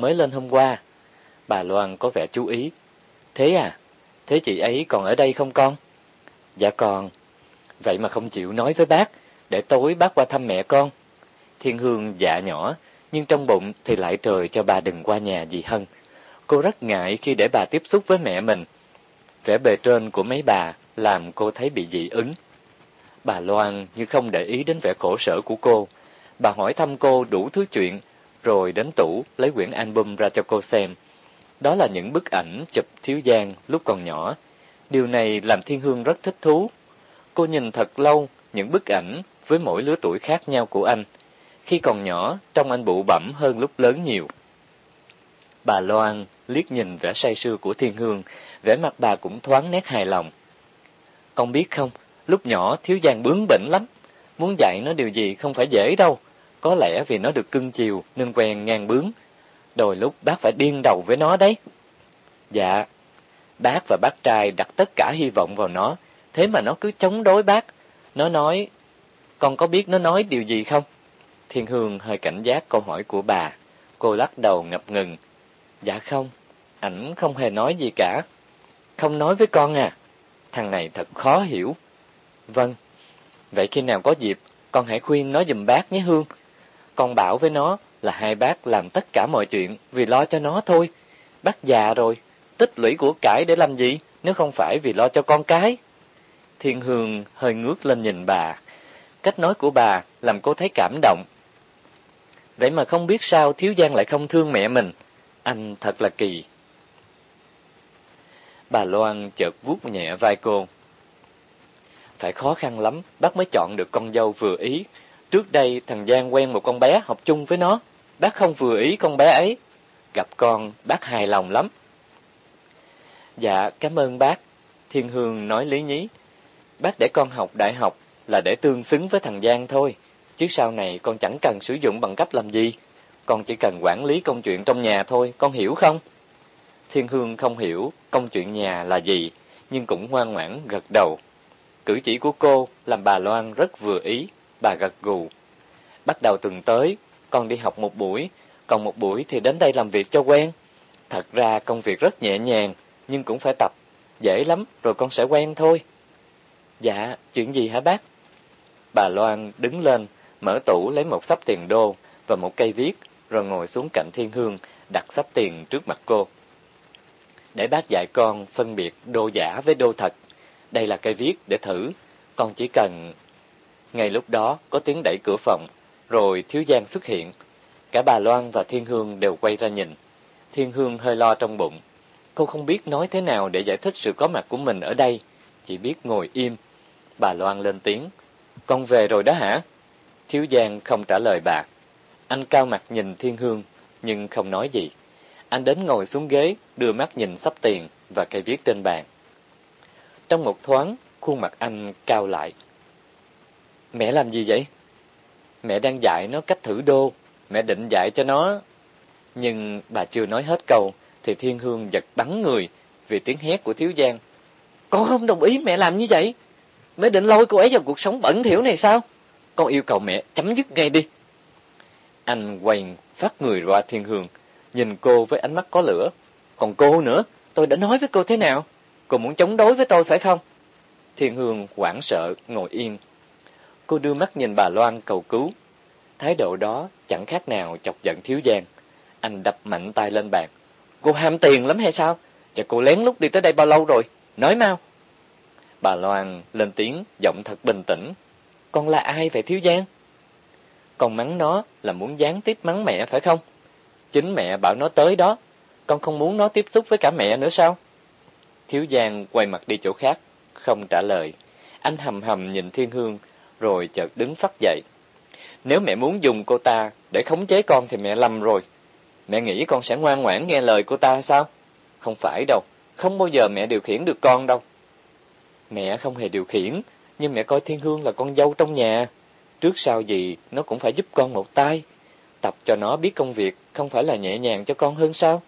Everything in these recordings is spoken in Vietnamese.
mới lên hôm qua. Bà Loan có vẻ chú ý. Thế à? Thế chị ấy còn ở đây không con? Dạ còn. Vậy mà không chịu nói với bác, để tối bác qua thăm mẹ con. Thiên Hương dạ nhỏ, nhưng trong bụng thì lại trời cho bà đừng qua nhà gì Hân. Cô rất ngại khi để bà tiếp xúc với mẹ mình. Vẻ bề trên của mấy bà làm cô thấy bị dị ứng. Bà Loan như không để ý đến vẻ khổ sở của cô. Bà hỏi thăm cô đủ thứ chuyện, rồi đến tủ lấy quyển album ra cho cô xem. Đó là những bức ảnh chụp Thiếu Giang lúc còn nhỏ. Điều này làm Thiên Hương rất thích thú. Cô nhìn thật lâu những bức ảnh với mỗi lứa tuổi khác nhau của anh. Khi còn nhỏ, trông anh bụ bẩm hơn lúc lớn nhiều. Bà Loan liếc nhìn vẻ say sưa của Thiên Hương, vẻ mặt bà cũng thoáng nét hài lòng. Con biết không, lúc nhỏ Thiếu Giang bướng bỉnh lắm, muốn dạy nó điều gì không phải dễ đâu. Có lẽ vì nó được cưng chiều nên quen ngang bướng. Đôi lúc bác phải điên đầu với nó đấy. Dạ, bác và bác trai đặt tất cả hy vọng vào nó, thế mà nó cứ chống đối bác. Nó nói, con có biết nó nói điều gì không? Thiên Hương hơi cảnh giác câu hỏi của bà. Cô lắc đầu ngập ngừng. Dạ không, ảnh không hề nói gì cả. Không nói với con à? Thằng này thật khó hiểu. Vâng, vậy khi nào có dịp, con hãy khuyên nó giùm bác nhé Hương. Con bảo với nó là hai bác làm tất cả mọi chuyện vì lo cho nó thôi. Bác già rồi, tích lũy của cải để làm gì nếu không phải vì lo cho con cái. Thiên Hương hơi ngước lên nhìn bà. Cách nói của bà làm cô thấy cảm động. Vậy mà không biết sao Thiếu Giang lại không thương mẹ mình. Anh thật là kỳ. Bà Loan chợt vuốt nhẹ vai cô. Phải khó khăn lắm, bác mới chọn được con dâu vừa ý. Trước đây thằng Giang quen một con bé học chung với nó. Bác không vừa ý con bé ấy. Gặp con, bác hài lòng lắm. Dạ, cảm ơn bác. Thiên Hương nói lý nhí. Bác để con học đại học là để tương xứng với thằng Giang thôi. Chứ sau này con chẳng cần sử dụng bằng cấp làm gì. Con chỉ cần quản lý công chuyện trong nhà thôi, con hiểu không? Thiên Hương không hiểu công chuyện nhà là gì, nhưng cũng ngoan ngoãn gật đầu. Cử chỉ của cô làm bà Loan rất vừa ý, bà gật gù. Bắt đầu tuần tới, con đi học một buổi, còn một buổi thì đến đây làm việc cho quen. Thật ra công việc rất nhẹ nhàng, nhưng cũng phải tập. Dễ lắm, rồi con sẽ quen thôi. Dạ, chuyện gì hả bác? Bà Loan đứng lên, mở tủ lấy một sắp tiền đô và một cây viết, rồi ngồi xuống cạnh Thiên Hương, đặt sắp tiền trước mặt cô. Để bác dạy con phân biệt đô giả với đô thật. Đây là cây viết để thử, con chỉ cần... Ngay lúc đó có tiếng đẩy cửa phòng, rồi Thiếu Giang xuất hiện. Cả bà Loan và Thiên Hương đều quay ra nhìn. Thiên Hương hơi lo trong bụng. Cô không biết nói thế nào để giải thích sự có mặt của mình ở đây, chỉ biết ngồi im. Bà Loan lên tiếng. Con về rồi đó hả? Thiếu Giang không trả lời bà. Anh cao mặt nhìn Thiên Hương, nhưng không nói gì. Anh đến ngồi xuống ghế, đưa mắt nhìn sắp tiền và cây viết trên bàn. Trong một thoáng, khuôn mặt anh cao lại. Mẹ làm gì vậy? Mẹ đang dạy nó cách thử đô, mẹ định dạy cho nó. Nhưng bà chưa nói hết câu, thì Thiên Hương giật bắn người vì tiếng hét của Thiếu Giang. Con không đồng ý mẹ làm như vậy. Mẹ định lôi cô ấy vào cuộc sống bẩn thỉu này sao? Con yêu cầu mẹ chấm dứt ngay đi. Anh quay phát người ra Thiên Hương, nhìn cô với ánh mắt có lửa. Còn cô nữa, tôi đã nói với cô thế nào? Cô muốn chống đối với tôi phải không? Thiên Hương hoảng sợ, ngồi yên. Cô đưa mắt nhìn bà Loan cầu cứu. Thái độ đó chẳng khác nào chọc giận Thiếu Giang. Anh đập mạnh tay lên bàn. Cô ham tiền lắm hay sao? Và cô lén lút đi tới đây bao lâu rồi? Nói mau. Bà Loan lên tiếng, giọng thật bình tĩnh. Con là ai vậy Thiếu Giang? Con mắng nó là muốn gián tiếp mắng mẹ phải không? Chính mẹ bảo nó tới đó. Con không muốn nó tiếp xúc với cả mẹ nữa sao? Thiếu Giang quay mặt đi chỗ khác, không trả lời. Anh hầm hầm nhìn Thiên Hương, rồi chợt đứng phát dậy. Nếu mẹ muốn dùng cô ta để khống chế con thì mẹ lầm rồi. Mẹ nghĩ con sẽ ngoan ngoãn nghe lời cô ta sao? Không phải đâu, không bao giờ mẹ điều khiển được con đâu. Mẹ không hề điều khiển, nhưng mẹ coi Thiên Hương là con dâu trong nhà. Trước sau gì, nó cũng phải giúp con một tay. Tập cho nó biết công việc, không phải là nhẹ nhàng cho con hơn sao?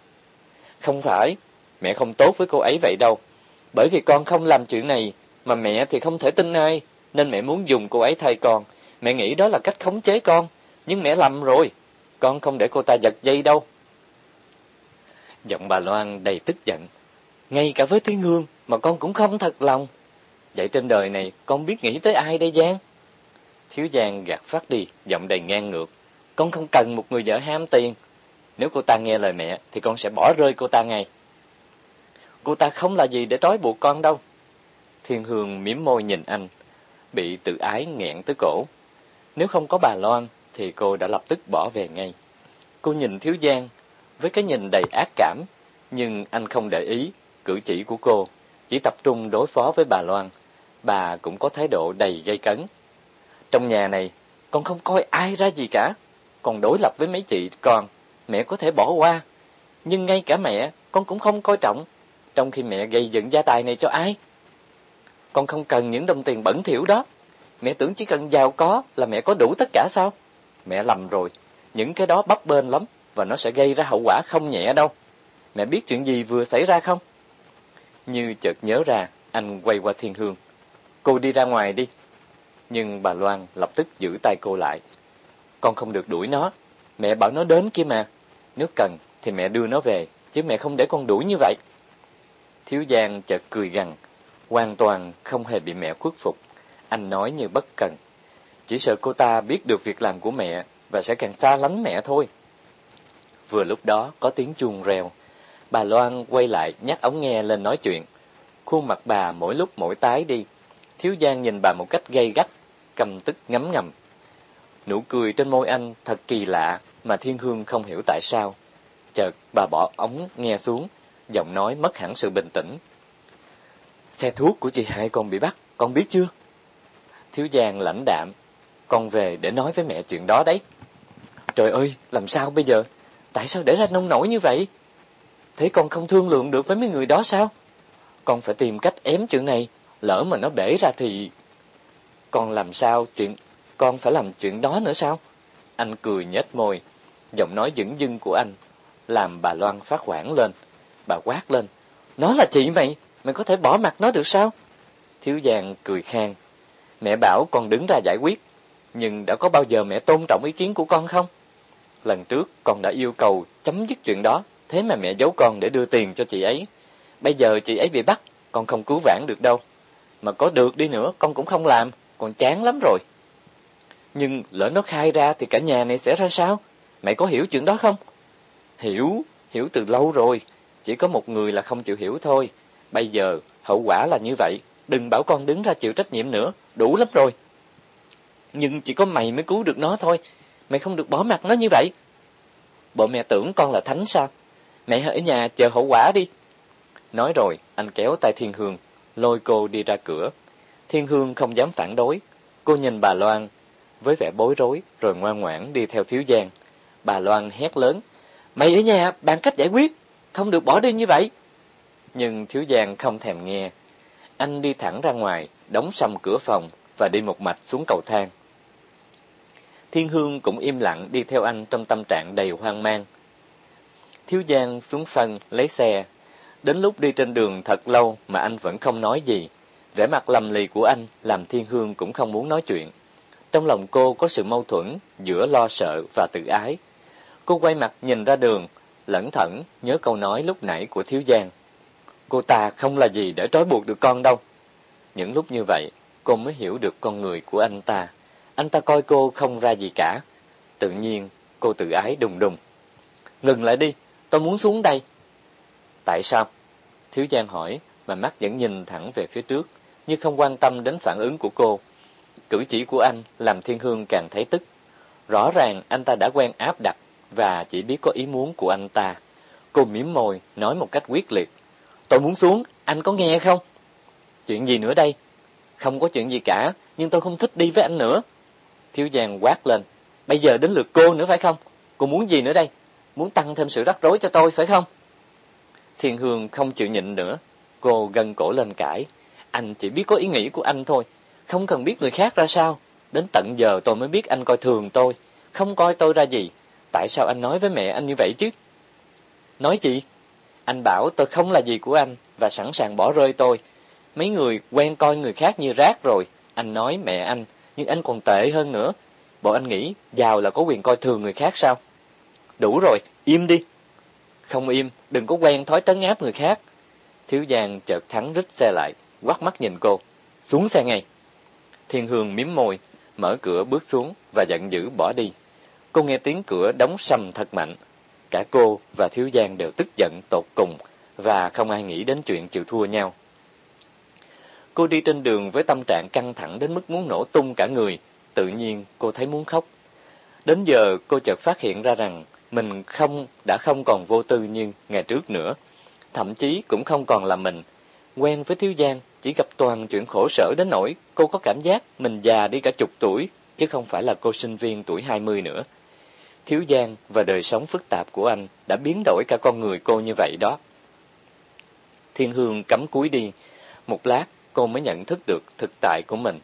Không phải, mẹ không tốt với cô ấy vậy đâu. Bởi vì con không làm chuyện này, mà mẹ thì không thể tin ai, nên mẹ muốn dùng cô ấy thay con. Mẹ nghĩ đó là cách khống chế con, nhưng mẹ lầm rồi. Con không để cô ta giật dây đâu. Giọng bà Loan đầy tức giận. Ngay cả với Thiên Hương mà con cũng không thật lòng. Vậy trên đời này con biết nghĩ tới ai đây Giang? Thiếu Giang gạt phát đi, giọng đầy ngang ngược. Con không cần một người vợ ham tiền. Nếu cô ta nghe lời mẹ thì con sẽ bỏ rơi cô ta ngay. Cô ta không là gì để trói buộc con đâu. Thiên Hương miếm môi nhìn anh, bị tự ái nghẹn tới cổ. Nếu không có bà Loan thì cô đã lập tức bỏ về ngay. Cô nhìn Thiếu Giang với cái nhìn đầy ác cảm, nhưng anh không để ý cử chỉ của cô, chỉ tập trung đối phó với bà Loan. Bà cũng có thái độ đầy gây cấn. Trong nhà này, con không coi ai ra gì cả. Còn đối lập với mấy chị con, mẹ có thể bỏ qua. Nhưng ngay cả mẹ, con cũng không coi trọng. Trong khi mẹ gây dựng gia tài này cho ai? Con không cần những đồng tiền bẩn thỉu đó. Mẹ tưởng chỉ cần giàu có là mẹ có đủ tất cả sao? Mẹ lầm rồi. Những cái đó bấp bênh lắm và nó sẽ gây ra hậu quả không nhẹ đâu. Mẹ biết chuyện gì vừa xảy ra không? Như chợt nhớ ra, anh quay qua Thiên Hương. Cô đi ra ngoài đi. Nhưng bà Loan lập tức giữ tay cô lại. Con không được đuổi nó. Mẹ bảo nó đến kia mà. Nếu cần thì mẹ đưa nó về, chứ mẹ không để con đuổi như vậy. Thiếu Giang chợt cười gằn, hoàn toàn không hề bị mẹ khuất phục. Anh nói như bất cần. Chỉ sợ cô ta biết được việc làm của mẹ và sẽ càng xa lánh mẹ thôi. Vừa lúc đó có tiếng chuông reo. Bà Loan quay lại nhắc ống nghe lên nói chuyện. Khuôn mặt bà mỗi lúc mỗi tái đi. Thiếu Giang nhìn bà một cách gay gắt, cầm tức ngấm ngầm. Nụ cười trên môi anh thật kỳ lạ mà Thiên Hương không hiểu tại sao. Chợt bà bỏ ống nghe xuống, giọng nói mất hẳn sự bình tĩnh. Xe thuốc của chị hai con bị bắt, con biết chưa? Thiếu Giang lãnh đạm, con về để nói với mẹ chuyện đó đấy. Trời ơi, làm sao bây giờ? Tại sao để ra nông nổi như vậy? Thế con không thương lượng được với mấy người đó sao? Con phải tìm cách ém chuyện này, lỡ mà nó bể ra thì... Con làm sao chuyện... Con phải làm chuyện đó nữa sao? Anh cười nhếch môi, giọng nói dững dưng của anh, làm bà Loan phát hoảng lên. Bà quát lên, nó là chị mày, mày có thể bỏ mặt nó được sao? Thiếu Giang cười khang, mẹ bảo con đứng ra giải quyết, nhưng đã có bao giờ mẹ tôn trọng ý kiến của con không? Lần trước con đã yêu cầu chấm dứt chuyện đó, thế mà mẹ giấu con để đưa tiền cho chị ấy. Bây giờ chị ấy bị bắt, con không cứu vãn được đâu. Mà có được đi nữa, con cũng không làm, con chán lắm rồi. Nhưng lỡ nó khai ra thì cả nhà này sẽ ra sao? Mẹ có hiểu chuyện đó không? Hiểu, hiểu từ lâu rồi. Chỉ có một người là không chịu hiểu thôi. Bây giờ, hậu quả là như vậy. Đừng bảo con đứng ra chịu trách nhiệm nữa, đủ lắm rồi. Nhưng chỉ có mày mới cứu được nó thôi. mày không được bỏ mặt nó như vậy. Bộ mẹ tưởng con là thánh sao? Mẹ ở nhà chờ hậu quả đi. Nói rồi, anh kéo tay Thiên Hương, lôi cô đi ra cửa. Thiên Hương không dám phản đối. Cô nhìn bà Loan với vẻ bối rối, rồi ngoan ngoãn đi theo Thiếu Giang. Bà Loan hét lớn, Mày ở nhà, bàn cách giải quyết, không được bỏ đi như vậy. Nhưng Thiếu Giang không thèm nghe. Anh đi thẳng ra ngoài, đóng sầm cửa phòng và đi một mạch xuống cầu thang. Thiên Hương cũng im lặng đi theo anh trong tâm trạng đầy hoang mang. Thiếu Giang xuống sân lấy xe. Đến lúc đi trên đường thật lâu mà anh vẫn không nói gì. Vẻ mặt lầm lì của anh làm Thiên Hương cũng không muốn nói chuyện. Trong lòng cô có sự mâu thuẫn giữa lo sợ và tự ái. Cô quay mặt nhìn ra đường, lẩn thẩn nhớ câu nói lúc nãy của Thiếu Giang. Cô ta không là gì để trói buộc được con đâu. Những lúc như vậy, cô mới hiểu được con người của anh ta. Anh ta coi cô không ra gì cả. Tự nhiên, cô tự ái đùng đùng. Ngừng lại đi, tôi muốn xuống đây. Tại sao? Thiếu Giang hỏi, mà mắt vẫn nhìn thẳng về phía trước, như không quan tâm đến phản ứng của cô. Cử chỉ của anh làm Thiên Hương càng thấy tức. Rõ ràng anh ta đã quen áp đặt và chỉ biết có ý muốn của anh ta. Cô mỉm môi, nói một cách quyết liệt. Tôi muốn xuống, anh có nghe không? Chuyện gì nữa đây? Không có chuyện gì cả, nhưng tôi không thích đi với anh nữa. Thiếu Giang quát lên. Bây giờ đến lượt cô nữa phải không? Cô muốn gì nữa đây? Muốn tăng thêm sự rắc rối cho tôi phải không? Thiên Hương không chịu nhịn nữa. Cô gân cổ lên cãi. Anh chỉ biết có ý nghĩ của anh thôi. Không cần biết người khác ra sao. Đến tận giờ tôi mới biết anh coi thường tôi. Không coi tôi ra gì. Tại sao anh nói với mẹ anh như vậy chứ? Nói gì? Anh bảo tôi không là gì của anh và sẵn sàng bỏ rơi tôi. Mấy người quen coi người khác như rác rồi. Anh nói mẹ anh, nhưng anh còn tệ hơn nữa. Bộ anh nghĩ giàu là có quyền coi thường người khác sao? Đủ rồi, im đi. Không im, đừng có quen thói tấn áp người khác. Thiếu Giang chợt thắng rít xe lại, quắt mắt nhìn cô. Xuống xe ngay. Thiên Hương miếm môi, mở cửa bước xuống và giận dữ bỏ đi. Cô nghe tiếng cửa đóng sầm thật mạnh. Cả cô và Thiếu Giang đều tức giận tột cùng và không ai nghĩ đến chuyện chịu thua nhau. Cô đi trên đường với tâm trạng căng thẳng đến mức muốn nổ tung cả người, tự nhiên cô thấy muốn khóc. Đến giờ cô chợt phát hiện ra rằng mình không đã không còn vô tư như ngày trước nữa, thậm chí cũng không còn là mình. Quen với Thiếu Giang, chỉ gặp toàn chuyện khổ sở đến nỗi cô có cảm giác mình già đi cả chục tuổi, chứ không phải là cô sinh viên tuổi 20 nữa. Thiếu Giang và đời sống phức tạp của anh đã biến đổi cả con người cô như vậy đó. Thiên Hương cắm cúi đi, một lát cô mới nhận thức được thực tại của mình.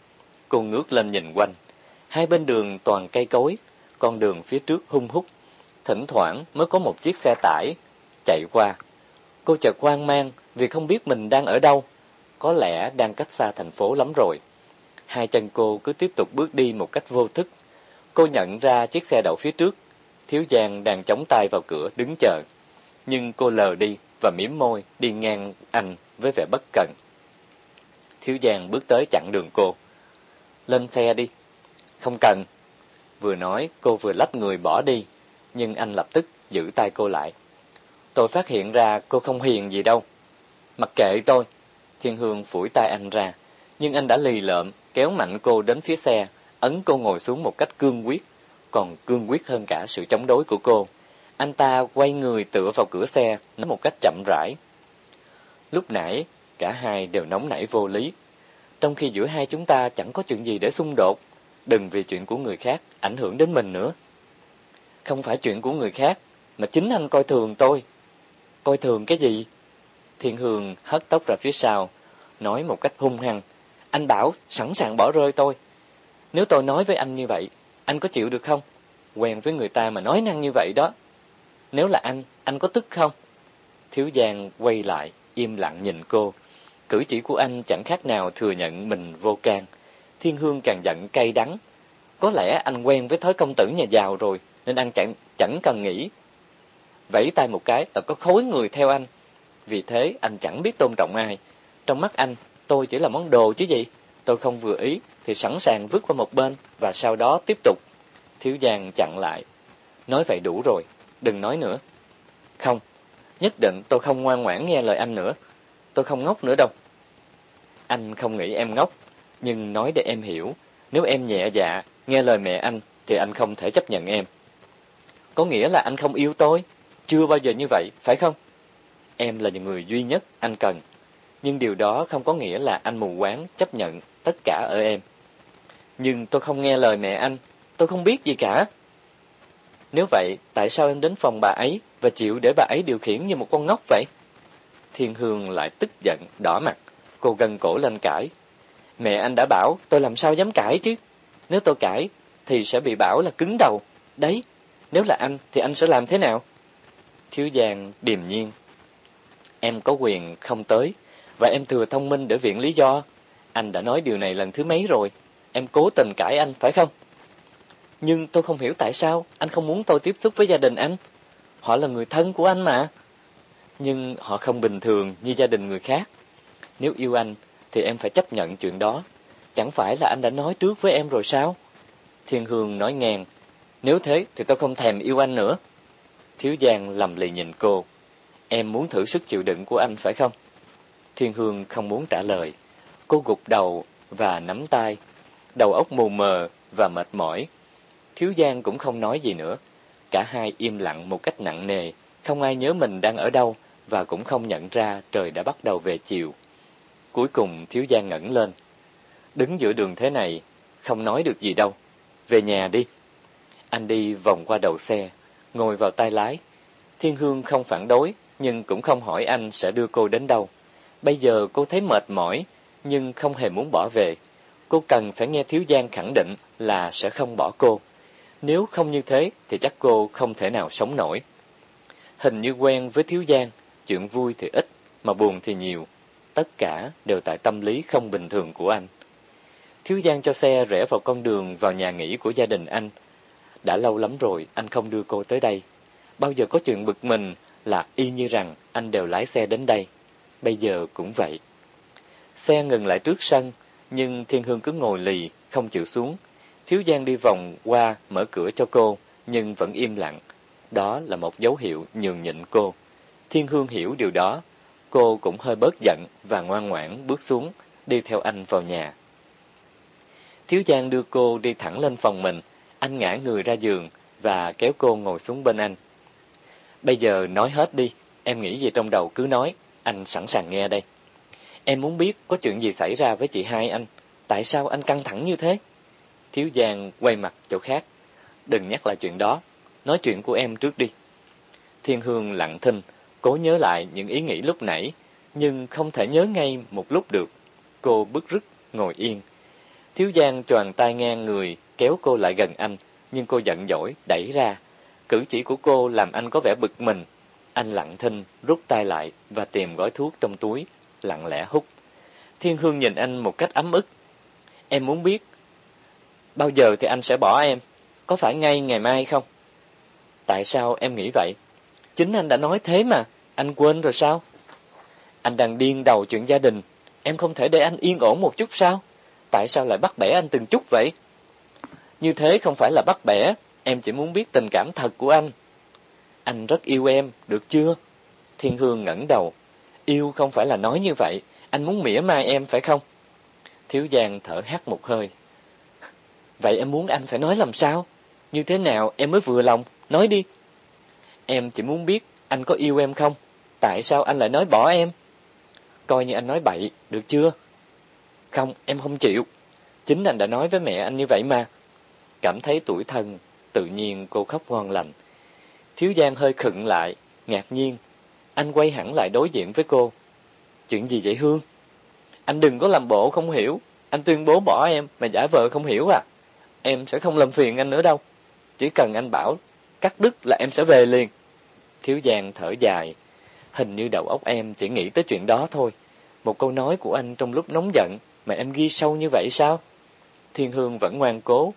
Cô ngước lên nhìn quanh, hai bên đường toàn cây cối, con đường phía trước hung hút, thỉnh thoảng mới có một chiếc xe tải chạy qua. Cô chợt hoang mang vì không biết mình đang ở đâu, có lẽ đang cách xa thành phố lắm rồi. Hai chân cô cứ tiếp tục bước đi một cách vô thức. Cô nhận ra chiếc xe đậu phía trước, Thiếu Giang đang chống tay vào cửa đứng chờ. Nhưng cô lờ đi và mỉm môi đi ngang anh với vẻ bất cần. Thiếu Giang bước tới chặn đường cô. Lên xe đi. Không cần. Vừa nói cô vừa lách người bỏ đi, nhưng anh lập tức giữ tay cô lại. Tôi phát hiện ra cô không hiền gì đâu. Mặc kệ tôi. Thiên Hương phủi tay anh ra, nhưng anh đã lì lợm, kéo mạnh cô đến phía xe, ấn cô ngồi xuống một cách cương quyết, còn cương quyết hơn cả sự chống đối của cô. Anh ta quay người tựa vào cửa xe, nói một cách chậm rãi. Lúc nãy, cả hai đều nóng nảy vô lý. Trong khi giữa hai chúng ta chẳng có chuyện gì để xung đột, đừng vì chuyện của người khác ảnh hưởng đến mình nữa. Không phải chuyện của người khác, mà chính anh coi thường tôi. Coi thường cái gì? Thiên Hương hất tóc ra phía sau, nói một cách hung hăng. Anh bảo sẵn sàng bỏ rơi tôi. Nếu tôi nói với anh như vậy, anh có chịu được không? Quen với người ta mà nói năng như vậy đó. Nếu là anh, anh có tức không? Thiếu Giang quay lại, im lặng nhìn cô. Cử chỉ của anh chẳng khác nào thừa nhận mình vô can. Thiên Hương càng giận cay đắng. Có lẽ anh quen với thói công tử nhà giàu rồi, nên anh chẳng, chẳng cần nghĩ. Vẫy tay một cái là có khối người theo anh. Vì thế anh chẳng biết tôn trọng ai. Trong mắt anh, tôi chỉ là món đồ chứ gì. Tôi không vừa ý thì sẵn sàng vứt qua một bên và sau đó tiếp tục. Thiếu Giang chặn lại. Nói vậy đủ rồi, đừng nói nữa. Không, nhất định tôi không ngoan ngoãn nghe lời anh nữa. Tôi không ngốc nữa đâu. Anh không nghĩ em ngốc, nhưng nói để em hiểu. Nếu em nhẹ dạ, nghe lời mẹ anh, thì anh không thể chấp nhận em. Có nghĩa là anh không yêu tôi? Chưa bao giờ như vậy, phải không? Em là người duy nhất anh cần. Nhưng điều đó không có nghĩa là anh mù quáng chấp nhận tất cả ở em. Nhưng tôi không nghe lời mẹ anh, tôi không biết gì cả. Nếu vậy, tại sao em đến phòng bà ấy và chịu để bà ấy điều khiển như một con ngốc vậy? Thiên Hương lại tức giận, đỏ mặt, cô gân cổ lên cãi. Mẹ anh đã bảo, tôi làm sao dám cãi chứ? Nếu tôi cãi, thì sẽ bị bảo là cứng đầu. Đấy, nếu là anh, thì anh sẽ làm thế nào? Thiếu Giang điềm nhiên. Em có quyền không tới, và em thừa thông minh để viện lý do. Anh đã nói điều này lần thứ mấy rồi. Em cố tình cãi anh, phải không? Nhưng tôi không hiểu tại sao anh không muốn tôi tiếp xúc với gia đình anh. Họ là người thân của anh mà. Nhưng họ không bình thường như gia đình người khác. Nếu yêu anh, thì em phải chấp nhận chuyện đó. Chẳng phải là anh đã nói trước với em rồi sao? Thiên Hương nói ngang. Nếu thế thì tôi không thèm yêu anh nữa. Thiếu Giang lầm lì nhìn cô. Em muốn thử sức chịu đựng của anh phải không? Thiên Hương không muốn trả lời. Cô gục đầu và nắm tay. Đầu óc mù mờ và mệt mỏi. Thiếu Giang cũng không nói gì nữa. Cả hai im lặng một cách nặng nề. Không ai nhớ mình đang ở đâu và cũng không nhận ra trời đã bắt đầu về chiều. Cuối cùng Thiếu Giang ngẩng lên. Đứng giữa đường thế này, không nói được gì đâu. Về nhà đi. Anh đi vòng qua đầu xe, ngồi vào tay lái. Thiên Hương không phản đối, nhưng cũng không hỏi anh sẽ đưa cô đến đâu. Bây giờ cô thấy mệt mỏi, nhưng không hề muốn bỏ về. Cô cần phải nghe Thiếu Giang khẳng định là sẽ không bỏ cô. Nếu không như thế thì chắc cô không thể nào sống nổi. Hình như quen với Thiếu Giang, chuyện vui thì ít, mà buồn thì nhiều. Tất cả đều tại tâm lý không bình thường của anh. Thiếu Giang cho xe rẽ vào con đường vào nhà nghỉ của gia đình anh. Đã lâu lắm rồi anh không đưa cô tới đây. Bao giờ có chuyện bực mình là y như rằng anh đều lái xe đến đây. Bây giờ cũng vậy. Xe ngừng lại trước sân, nhưng Thiên Hương cứ ngồi lì, không chịu xuống. Thiếu Giang đi vòng qua, mở cửa cho cô, nhưng vẫn im lặng. Đó là một dấu hiệu nhường nhịn cô. Thiên Hương hiểu điều đó. Cô cũng hơi bớt giận và ngoan ngoãn bước xuống, đi theo anh vào nhà. Thiếu Giang đưa cô đi thẳng lên phòng mình. Anh ngã người ra giường và kéo cô ngồi xuống bên anh. Bây giờ nói hết đi, em nghĩ gì trong đầu cứ nói, anh sẵn sàng nghe đây. Em muốn biết có chuyện gì xảy ra với chị hai anh, tại sao anh căng thẳng như thế? Thiếu Giang quay mặt chỗ khác, đừng nhắc lại chuyện đó, nói chuyện của em trước đi. Thiên Hương lặng thinh, cố nhớ lại những ý nghĩ lúc nãy, nhưng không thể nhớ ngay một lúc được. Cô bức rứt, ngồi yên. Thiếu Giang tròn tay ngang người, kéo cô lại gần anh, nhưng cô giận dỗi, đẩy ra. Cử chỉ của cô làm anh có vẻ bực mình. Anh lặng thinh, rút tay lại và tìm gói thuốc trong túi, lặng lẽ hút. Thiên Hương nhìn anh một cách ấm ức. Em muốn biết, bao giờ thì anh sẽ bỏ em? Có phải ngay ngày mai không? Tại sao em nghĩ vậy? Chính anh đã nói thế mà, anh quên rồi sao? Anh đang điên đầu chuyện gia đình, em không thể để anh yên ổn một chút sao? Tại sao lại bắt bẻ anh từng chút vậy? Như thế không phải là bắt bẻ, em chỉ muốn biết tình cảm thật của anh. Anh rất yêu em, được chưa? Thiên Hương ngẩng đầu. Yêu không phải là nói như vậy, anh muốn mỉa mai em phải không? Thiếu Giang thở hắt một hơi. Vậy em muốn anh phải nói làm sao? Như thế nào em mới vừa lòng? Nói đi. Em chỉ muốn biết anh có yêu em không? Tại sao anh lại nói bỏ em? Coi như anh nói bậy, được chưa? Không, em không chịu. Chính anh đã nói với mẹ anh như vậy mà. Cảm thấy tuổi thân, tự nhiên cô khóc ngon lành. Thiếu Giang hơi khựng lại, ngạc nhiên. Anh quay hẳn lại đối diện với cô. Chuyện gì vậy Hương? Anh đừng có làm bộ không hiểu. Anh tuyên bố bỏ em mà giả vờ không hiểu à? Em sẽ không làm phiền anh nữa đâu. Chỉ cần anh bảo cắt đứt là em sẽ về liền. Thiếu Giang thở dài. Hình như đầu óc em chỉ nghĩ tới chuyện đó thôi. Một câu nói của anh trong lúc nóng giận mà em ghi sâu như vậy sao? Thiên Hương vẫn ngoan cố.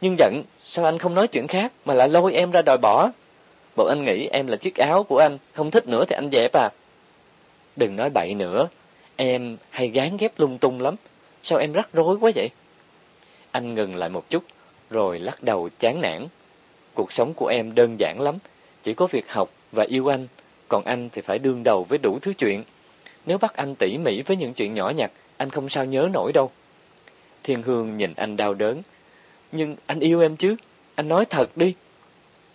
Nhưng giận, sao anh không nói chuyện khác mà lại lôi em ra đòi bỏ? Bộ anh nghĩ em là chiếc áo của anh, không thích nữa thì anh dẹp à? Đừng nói bậy nữa, em hay gán ghép lung tung lắm. Sao em rắc rối quá vậy? Anh ngừng lại một chút, rồi lắc đầu chán nản. Cuộc sống của em đơn giản lắm, chỉ có việc học và yêu anh, còn anh thì phải đương đầu với đủ thứ chuyện. Nếu bắt anh tỉ mỉ với những chuyện nhỏ nhặt, anh không sao nhớ nổi đâu. Thiên Hương nhìn anh đau đớn. Nhưng anh yêu em chứ, anh nói thật đi.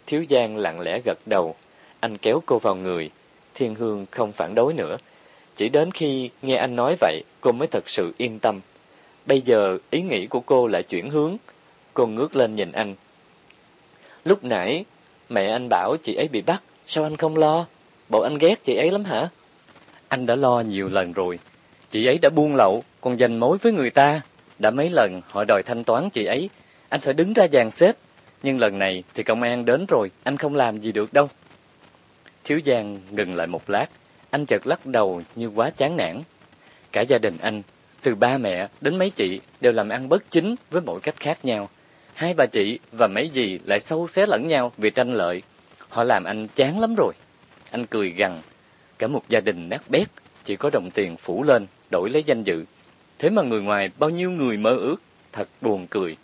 Thiếu Giang lặng lẽ gật đầu, anh kéo cô vào người. Thiên Hương không phản đối nữa. Chỉ đến khi nghe anh nói vậy, cô mới thật sự yên tâm. Bây giờ ý nghĩ của cô lại chuyển hướng. Cô ngước lên nhìn anh. Lúc nãy, mẹ anh bảo chị ấy bị bắt, sao anh không lo? Bộ anh ghét chị ấy lắm hả? Anh đã lo nhiều lần rồi. Chị ấy đã buông lậu, còn giành mối với người ta. Đã mấy lần họ đòi thanh toán chị ấy. Anh phải đứng ra dàn xếp. Nhưng lần này thì công an đến rồi, anh không làm gì được đâu. Thiếu Giang ngừng lại một lát. Anh chợt lắc đầu như quá chán nản. Cả gia đình anh, từ ba mẹ đến mấy chị đều làm ăn bất chính với mọi cách khác nhau. Hai bà chị và mấy dì lại sâu xé lẫn nhau vì tranh lợi. Họ làm anh chán lắm rồi. Anh cười gằn. Cả một gia đình nát bét, chỉ có đồng tiền phủ lên, đổi lấy danh dự. Thế mà người ngoài bao nhiêu người mơ ước, thật buồn cười.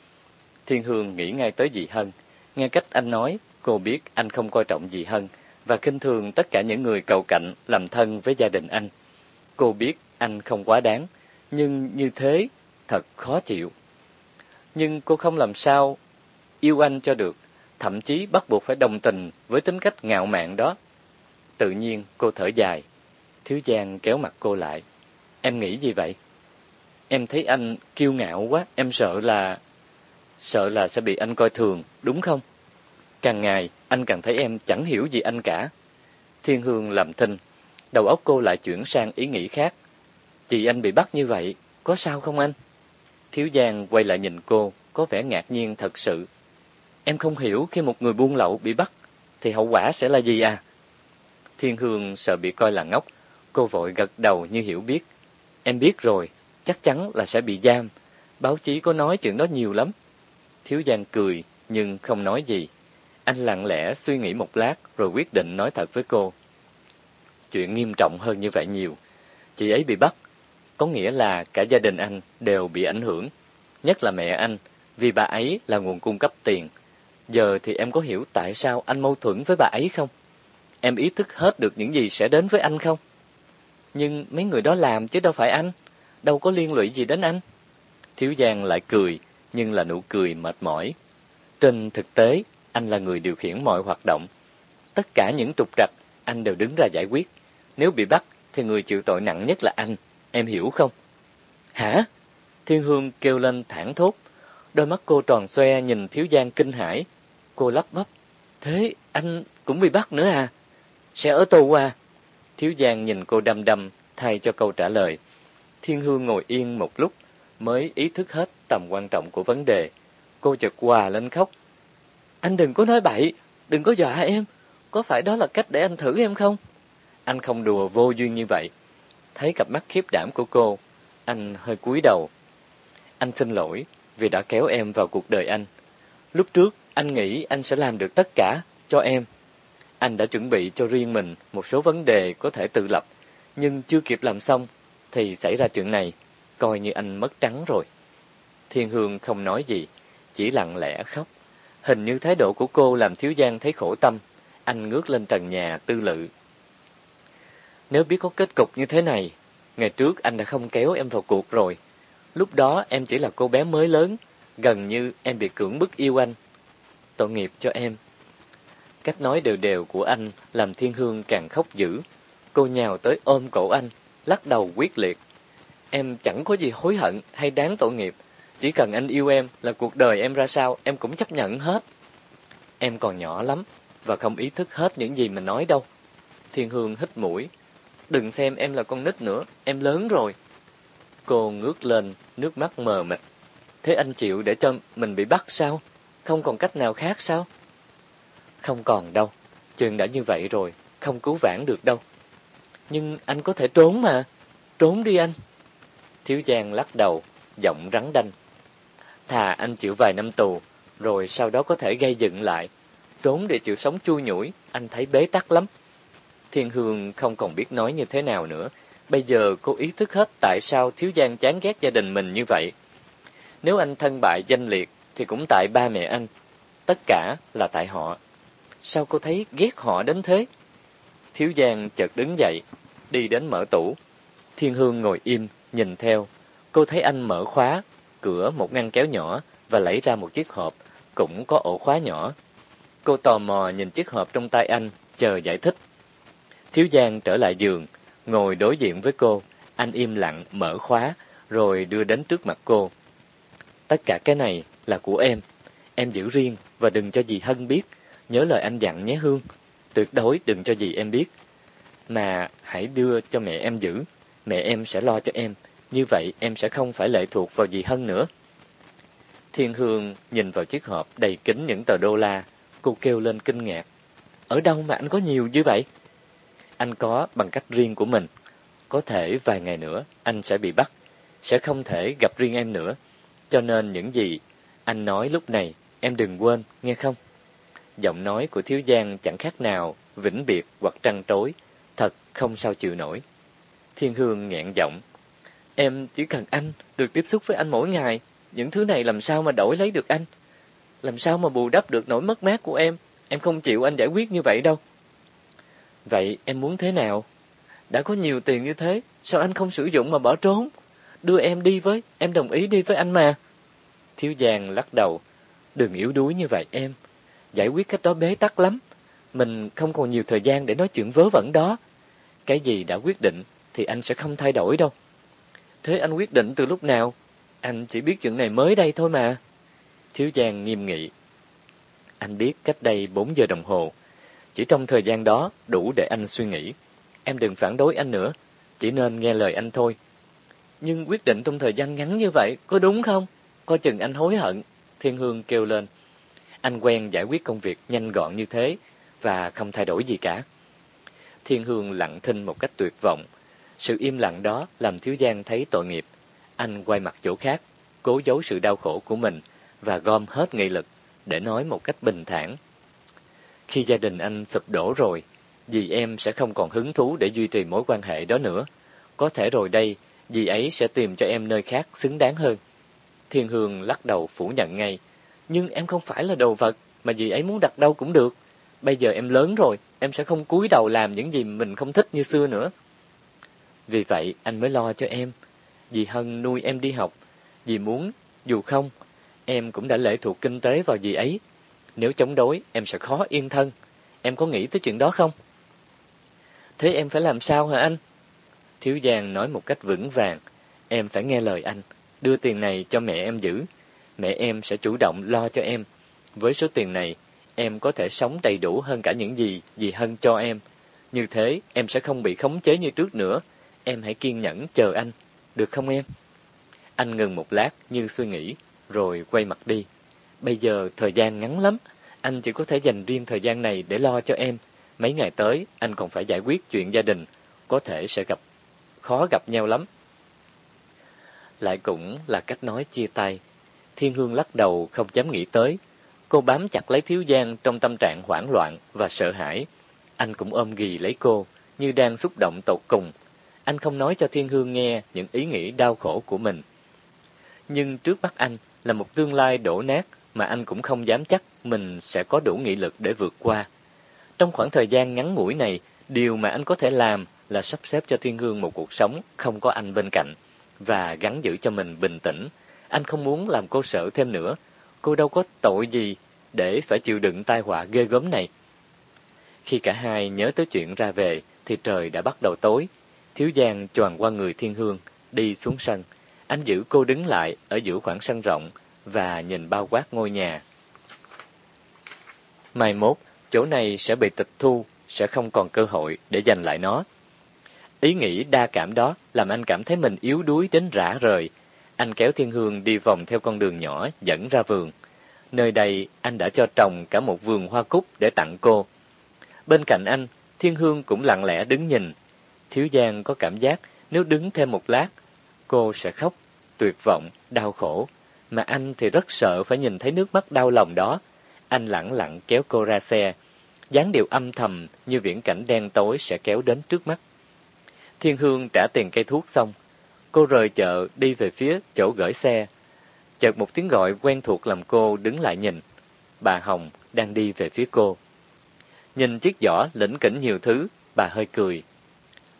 Thiên Hương nghĩ ngay tới dì Hân. Nghe cách anh nói, cô biết anh không coi trọng dì Hân và khinh thường tất cả những người cầu cạnh làm thân với gia đình anh. Cô biết anh không quá đáng, nhưng như thế thật khó chịu. Nhưng cô không làm sao yêu anh cho được, thậm chí bắt buộc phải đồng tình với tính cách ngạo mạn đó. Tự nhiên cô thở dài, Thiếu Giang kéo mặt cô lại. Em nghĩ gì vậy? Em thấy anh kiêu ngạo quá, em sợ là... Sợ là sẽ bị anh coi thường, đúng không? Càng ngày, anh càng thấy em chẳng hiểu gì anh cả. Thiên Hương làm thinh, đầu óc cô lại chuyển sang ý nghĩ khác. Chị anh bị bắt như vậy, có sao không anh? Thiếu Giang quay lại nhìn cô, có vẻ ngạc nhiên thật sự. Em không hiểu khi một người buôn lậu bị bắt, thì hậu quả sẽ là gì à? Thiên Hương sợ bị coi là ngốc, cô vội gật đầu như hiểu biết. Em biết rồi, chắc chắn là sẽ bị giam. Báo chí có nói chuyện đó nhiều lắm. Thiếu Giang cười, nhưng không nói gì. Anh lặng lẽ suy nghĩ một lát rồi quyết định nói thật với cô. chuyện nghiêm trọng hơn như vậy nhiều. Chị ấy bị bắt, có nghĩa là cả gia đình anh đều bị ảnh hưởng, nhất là mẹ anh, vì bà ấy là nguồn cung cấp tiền. Giờ thì em có hiểu tại sao anh mâu thuẫn với bà ấy không? Em ý thức hết được những gì sẽ đến với anh không? Nhưng mấy người đó làm chứ đâu phải anh, đâu có liên lụy gì đến anh. Thiếu Giang lại cười, nhưng là nụ cười mệt mỏi. Trên thực tế, anh là người điều khiển mọi hoạt động. Tất cả những trục trặc, anh đều đứng ra giải quyết. Nếu bị bắt, thì người chịu tội nặng nhất là anh, em hiểu không? Hả? Thiên Hương kêu lên thẳng thốt. Đôi mắt cô tròn xoe nhìn Thiếu Giang kinh hãi. Cô lắp bắp. Thế anh cũng bị bắt nữa à? Sẽ ở tù à? Thiếu Giang nhìn cô đăm đăm, thay cho câu trả lời. Thiên Hương ngồi yên một lúc, mới ý thức hết tầm quan trọng của vấn đề. Cô chợt hòa lên khóc. Anh đừng có nói bậy, đừng có dọa em. Có phải đó là cách để anh thử em không? Anh không đùa vô duyên như vậy. Thấy cặp mắt khiếp đảm của cô, anh hơi cúi đầu. Anh xin lỗi vì đã kéo em vào cuộc đời anh. Lúc trước, anh nghĩ anh sẽ làm được tất cả cho em. Anh đã chuẩn bị cho riêng mình một số vấn đề có thể tự lập, nhưng chưa kịp làm xong thì xảy ra chuyện này, coi như anh mất trắng rồi. Thiên Hương không nói gì, chỉ lặng lẽ khóc. Hình như thái độ của cô làm Thiếu Giang thấy khổ tâm, anh ngước lên trần nhà tư lự. Nếu biết có kết cục như thế này, ngày trước anh đã không kéo em vào cuộc rồi. Lúc đó em chỉ là cô bé mới lớn, gần như em bị cưỡng bức yêu anh. Tội nghiệp cho em. Cách nói đều đều của anh làm Thiên Hương càng khóc dữ. Cô nhào tới ôm cổ anh, lắc đầu quyết liệt. Em chẳng có gì hối hận hay đáng tội nghiệp. Chỉ cần anh yêu em là cuộc đời em ra sao em cũng chấp nhận hết. Em còn nhỏ lắm và không ý thức hết những gì mình nói đâu. Thiên Hương hít mũi. Đừng xem em là con nít nữa, em lớn rồi. Cô ngước lên, nước mắt mờ mịt. Thế anh chịu để cho mình bị bắt sao? Không còn cách nào khác sao? Không còn đâu, chuyện đã như vậy rồi, không cứu vãn được đâu. Nhưng anh có thể trốn mà, trốn đi anh. Thiếu Giang lắc đầu, giọng rắn đanh. Thà anh chịu vài năm tù, rồi sau đó có thể gây dựng lại. Trốn để chịu sống chui nhủi, anh thấy bế tắc lắm. Thiên Hương không còn biết nói như thế nào nữa. Bây giờ cô ý thức hết tại sao Thiếu Giang chán ghét gia đình mình như vậy. Nếu anh thân bại danh liệt, thì cũng tại ba mẹ anh. Tất cả là tại họ. Sao cô thấy ghét họ đến thế? Thiếu Giang chợt đứng dậy, đi đến mở tủ. Thiên Hương ngồi im, nhìn theo. Cô thấy anh mở khóa, cửa một ngăn kéo nhỏ và lấy ra một chiếc hộp, cũng có ổ khóa nhỏ. Cô tò mò nhìn chiếc hộp trong tay anh, chờ giải thích. Thiếu Giang trở lại giường, ngồi đối diện với cô. Anh im lặng mở khóa, rồi đưa đến trước mặt cô. Tất cả cái này là của em. Em giữ riêng và đừng cho dì Hân biết. Nhớ lời anh dặn nhé Hương. Tuyệt đối đừng cho dì em biết. Mà hãy đưa cho mẹ em giữ. Mẹ em sẽ lo cho em. Như vậy em sẽ không phải lệ thuộc vào gì hơn nữa. Thiên Hương nhìn vào chiếc hộp đầy kính những tờ đô la. Cô kêu lên kinh ngạc. Ở đâu mà anh có nhiều như vậy? Anh có bằng cách riêng của mình. Có thể vài ngày nữa anh sẽ bị bắt. Sẽ không thể gặp riêng em nữa. Cho nên những gì anh nói lúc này em đừng quên, nghe không? Giọng nói của Thiếu Giang chẳng khác nào vĩnh biệt hoặc trăng trối, thật không sao chịu nổi. Thiên Hương nghẹn giọng, em chỉ cần anh được tiếp xúc với anh mỗi ngày, những thứ này làm sao mà đổi lấy được anh? Làm sao mà bù đắp được nỗi mất mát của em? Em không chịu anh giải quyết như vậy đâu. Vậy em muốn thế nào? Đã có nhiều tiền như thế, sao anh không sử dụng mà bỏ trốn? Đưa em đi với, em đồng ý đi với anh mà. Thiếu Giang lắc đầu, đừng yếu đuối như vậy em. Giải quyết cách đó bế tắc lắm. Mình không còn nhiều thời gian để nói chuyện vớ vẩn đó. Cái gì đã quyết định thì anh sẽ không thay đổi đâu. Thế anh quyết định từ lúc nào? Anh chỉ biết chuyện này mới đây thôi mà. Thiếu Giang nghiêm nghị. Anh biết cách đây 4 giờ đồng hồ. Chỉ trong thời gian đó, đủ để anh suy nghĩ. Em đừng phản đối anh nữa. Chỉ nên nghe lời anh thôi. Nhưng quyết định trong thời gian ngắn như vậy, có đúng không? Coi chừng anh hối hận. Thiên Hương kêu lên. Anh quen giải quyết công việc nhanh gọn như thế và không thay đổi gì cả. Thiên Hương lặng thinh một cách tuyệt vọng. Sự im lặng đó làm Thiếu Giang thấy tội nghiệp. Anh quay mặt chỗ khác, cố giấu sự đau khổ của mình và gom hết nghị lực để nói một cách bình thản. Khi gia đình anh sụp đổ rồi, dì em sẽ không còn hứng thú để duy trì mối quan hệ đó nữa. Có thể rồi đây, dì ấy sẽ tìm cho em nơi khác xứng đáng hơn. Thiên Hương lắc đầu phủ nhận ngay. Nhưng em không phải là đồ vật mà dì ấy muốn đặt đâu cũng được. Bây giờ em lớn rồi, em sẽ không cúi đầu làm những gì mình không thích như xưa nữa. Vì vậy anh mới lo cho em. Dì Hân nuôi em đi học. Dì muốn, dù không, em cũng đã lệ thuộc kinh tế vào dì ấy. Nếu chống đối, em sẽ khó yên thân. Em có nghĩ tới chuyện đó không? Thế em phải làm sao hả anh? Thiếu Giang nói một cách vững vàng. Em phải nghe lời anh. Đưa tiền này cho mẹ em giữ. Mẹ em sẽ chủ động lo cho em. Với số tiền này, em có thể sống đầy đủ hơn cả những gì dì Hân cho em. Như thế, em sẽ không bị khống chế như trước nữa. Em hãy kiên nhẫn chờ anh, được không em? Anh ngừng một lát như suy nghĩ, rồi quay mặt đi. Bây giờ thời gian ngắn lắm, anh chỉ có thể dành riêng thời gian này để lo cho em. Mấy ngày tới, anh còn phải giải quyết chuyện gia đình, có thể sẽ gặp khó gặp nhau lắm. Lại cũng là cách nói chia tay. Thiên Hương lắc đầu không dám nghĩ tới. Cô bám chặt lấy Thiếu Giang trong tâm trạng hoảng loạn và sợ hãi. Anh cũng ôm ghì lấy cô, như đang xúc động tột cùng. Anh không nói cho Thiên Hương nghe những ý nghĩ đau khổ của mình. Nhưng trước mắt anh là một tương lai đổ nát mà anh cũng không dám chắc mình sẽ có đủ nghị lực để vượt qua. Trong khoảng thời gian ngắn ngủi này, điều mà anh có thể làm là sắp xếp cho Thiên Hương một cuộc sống không có anh bên cạnh và gắn giữ cho mình bình tĩnh. Anh không muốn làm cô sợ thêm nữa. Cô đâu có tội gì để phải chịu đựng tai họa ghê gớm này. Khi cả hai nhớ tới chuyện ra về thì trời đã bắt đầu tối. Thiếu Giang choàng qua người Thiên Hương, đi xuống sân. Anh giữ cô đứng lại ở giữa khoảng sân rộng và nhìn bao quát ngôi nhà. Mai mốt, chỗ này sẽ bị tịch thu, sẽ không còn cơ hội để giành lại nó. Ý nghĩ đa cảm đó làm anh cảm thấy mình yếu đuối đến rã rời. Anh kéo Thiên Hương đi vòng theo con đường nhỏ dẫn ra vườn. Nơi đây anh đã cho trồng cả một vườn hoa cúc để tặng cô. Bên cạnh anh, Thiên Hương cũng lặng lẽ đứng nhìn. Thiếu Giang có cảm giác nếu đứng thêm một lát, cô sẽ khóc, tuyệt vọng, đau khổ. Mà anh thì rất sợ phải nhìn thấy nước mắt đau lòng đó. Anh lặng lặng kéo cô ra xe, dáng điệu âm thầm như viễn cảnh đen tối sẽ kéo đến trước mắt. Thiên Hương trả tiền cây thuốc xong, cô rời chợ đi về phía chỗ gửi xe. Chợt một tiếng gọi quen thuộc làm cô đứng lại nhìn. Bà Hồng đang đi về phía cô. Nhìn chiếc giỏ lĩnh kỉnh nhiều thứ, bà hơi cười.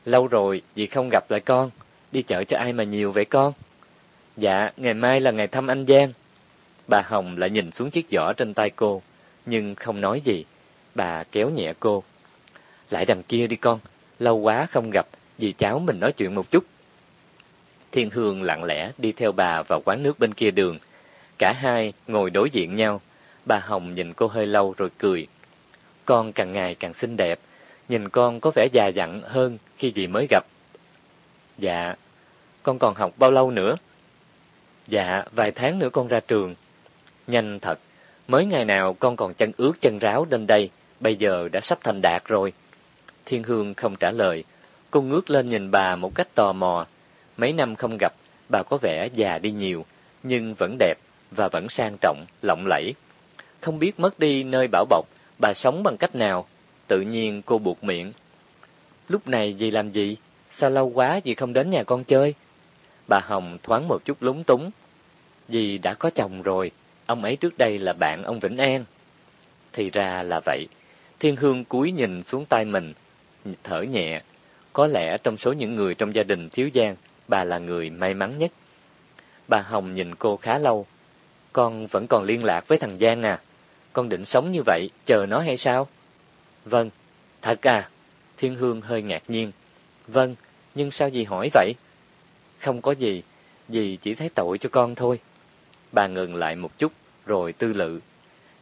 Lâu rồi, dì không gặp lại con. Đi chợ cho ai mà nhiều vậy con? Dạ, ngày mai là ngày thăm anh Giang. Bà Hồng lại nhìn xuống chiếc giỏ trên tay cô, nhưng không nói gì. Bà kéo nhẹ cô. Lại đằng kia đi con, lâu quá không gặp, dì cháu mình nói chuyện một chút. Thiên Hương lặng lẽ đi theo bà vào quán nước bên kia đường. Cả hai ngồi đối diện nhau. Bà Hồng nhìn cô hơi lâu rồi cười. Con càng ngày càng xinh đẹp, nhìn con có vẻ già dặn hơn khi dì mới gặp. Dạ, con còn học bao lâu nữa? Dạ, vài tháng nữa con ra trường. Nhanh thật, mới ngày nào con còn chân ướt chân ráo lên đây, bây giờ đã sắp thành đạt rồi. Thiên Hương không trả lời, cô ngước lên nhìn bà một cách tò mò. Mấy năm không gặp, bà có vẻ già đi nhiều, nhưng vẫn đẹp và vẫn sang trọng, lộng lẫy. Không biết mất đi nơi bảo bọc, bà sống bằng cách nào? Tự nhiên cô buộc miệng. Lúc này dì làm gì? Sao lâu quá dì không đến nhà con chơi? Bà Hồng thoáng một chút lúng túng. Dì đã có chồng rồi, ông ấy trước đây là bạn ông Vĩnh An. Thì ra là vậy. Thiên Hương cúi nhìn xuống tay mình, thở nhẹ. Có lẽ trong số những người trong gia đình Thiếu Giang, bà là người may mắn nhất. Bà Hồng nhìn cô khá lâu. Con vẫn còn liên lạc với thằng Giang à? Con định sống như vậy, chờ nó hay sao? Vâng, thật à? Thiên Hương hơi ngạc nhiên. Vâng, nhưng sao dì hỏi vậy? Không có gì, dì chỉ thấy tội cho con thôi. Bà ngừng lại một chút, rồi tư lự.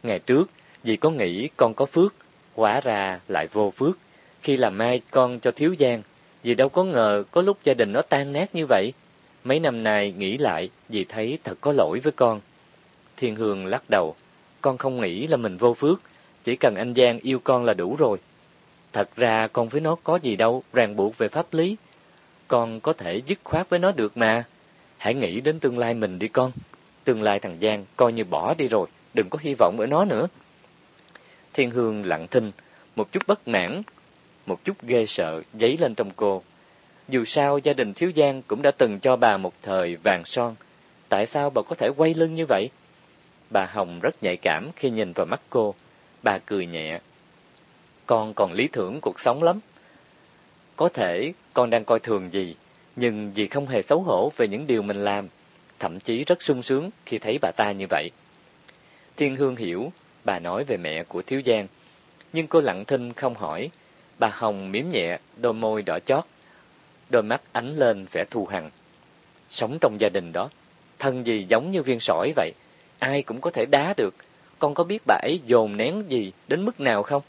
Ngày trước, dì có nghĩ con có phước, hóa ra lại vô phước. Khi làm mai con cho thiếu giang, dì đâu có ngờ có lúc gia đình nó tan nát như vậy. Mấy năm nay nghĩ lại, dì thấy thật có lỗi với con. Thiên Hương lắc đầu, con không nghĩ là mình vô phước, chỉ cần anh Giang yêu con là đủ rồi. Thật ra con với nó có gì đâu ràng buộc về pháp lý. Con có thể dứt khoát với nó được mà. Hãy nghĩ đến tương lai mình đi con. Tương lai thằng Giang coi như bỏ đi rồi, đừng có hy vọng ở nó nữa. Thiên Hương lặng thinh, một chút bất mãn. một chút ghê sợ dấy lên trong cô. Dù sao gia đình thiếu giang cũng đã từng cho bà một thời vàng son, tại sao bà có thể quay lưng như vậy? Bà Hồng rất nhạy cảm khi nhìn vào mắt cô, bà cười nhẹ. Con còn lý tưởng cuộc sống lắm. Có thể con đang coi thường gì, nhưng dì không hề xấu hổ về những điều mình làm, thậm chí rất sung sướng khi thấy bà ta như vậy. Thiên Hương hiểu, bà nói về mẹ của Thiếu Giang, nhưng cô lặng thinh không hỏi. Bà Hồng miếm nhẹ, đôi môi đỏ chót, đôi mắt ánh lên vẻ thù hằn. Sống trong gia đình đó, thân gì giống như viên sỏi vậy, ai cũng có thể đá được. Con có biết bà ấy dồn nén gì đến mức nào không?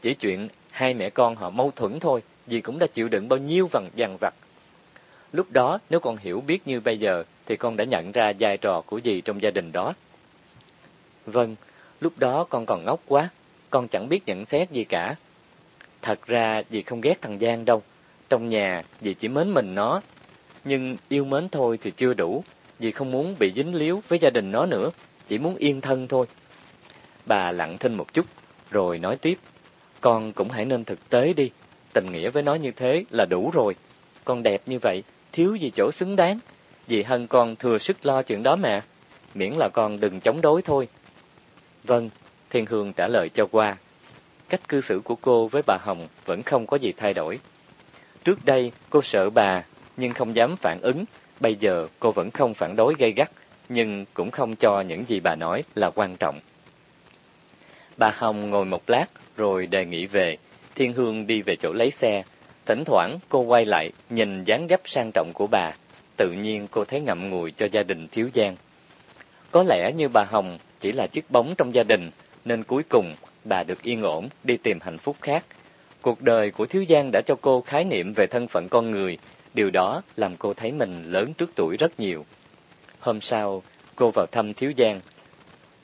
Chỉ chuyện hai mẹ con họ mâu thuẫn thôi, dì cũng đã chịu đựng bao nhiêu vằn dằn vặt. Lúc đó nếu con hiểu biết như bây giờ thì con đã nhận ra vai trò của dì trong gia đình đó. Vâng, lúc đó con còn ngốc quá, con chẳng biết nhận xét gì cả. Thật ra dì không ghét thằng Giang đâu, trong nhà dì chỉ mến mình nó, nhưng yêu mến thôi thì chưa đủ, dì không muốn bị dính líu với gia đình nó nữa, chỉ muốn yên thân thôi. Bà lặng thinh một chút, rồi nói tiếp, con cũng hãy nên thực tế đi, tình nghĩa với nó như thế là đủ rồi. Con đẹp như vậy, thiếu gì chỗ xứng đáng. Dì Hân con thừa sức lo chuyện đó mà, miễn là con đừng chống đối thôi. Vâng, Thiên Hương trả lời cho qua. Cách cư xử của cô với bà Hồng vẫn không có gì thay đổi. Trước đây cô sợ bà nhưng không dám phản ứng, bây giờ cô vẫn không phản đối gay gắt, nhưng cũng không cho những gì bà nói là quan trọng. Bà Hồng ngồi một lát rồi đề nghị về, Thiên Hương đi về chỗ lấy xe. Thỉnh thoảng cô quay lại nhìn dáng dấp sang trọng của bà, tự nhiên cô thấy ngậm ngùi cho gia đình thiếu giang. Có lẽ như bà Hồng chỉ là chiếc bóng trong gia đình, nên cuối cùng bà được yên ổn đi tìm hạnh phúc khác. Cuộc đời của Thiếu Giang đã cho cô khái niệm về thân phận con người, điều đó làm cô thấy mình lớn trước tuổi rất nhiều. Hôm sau, cô vào thăm Thiếu Giang.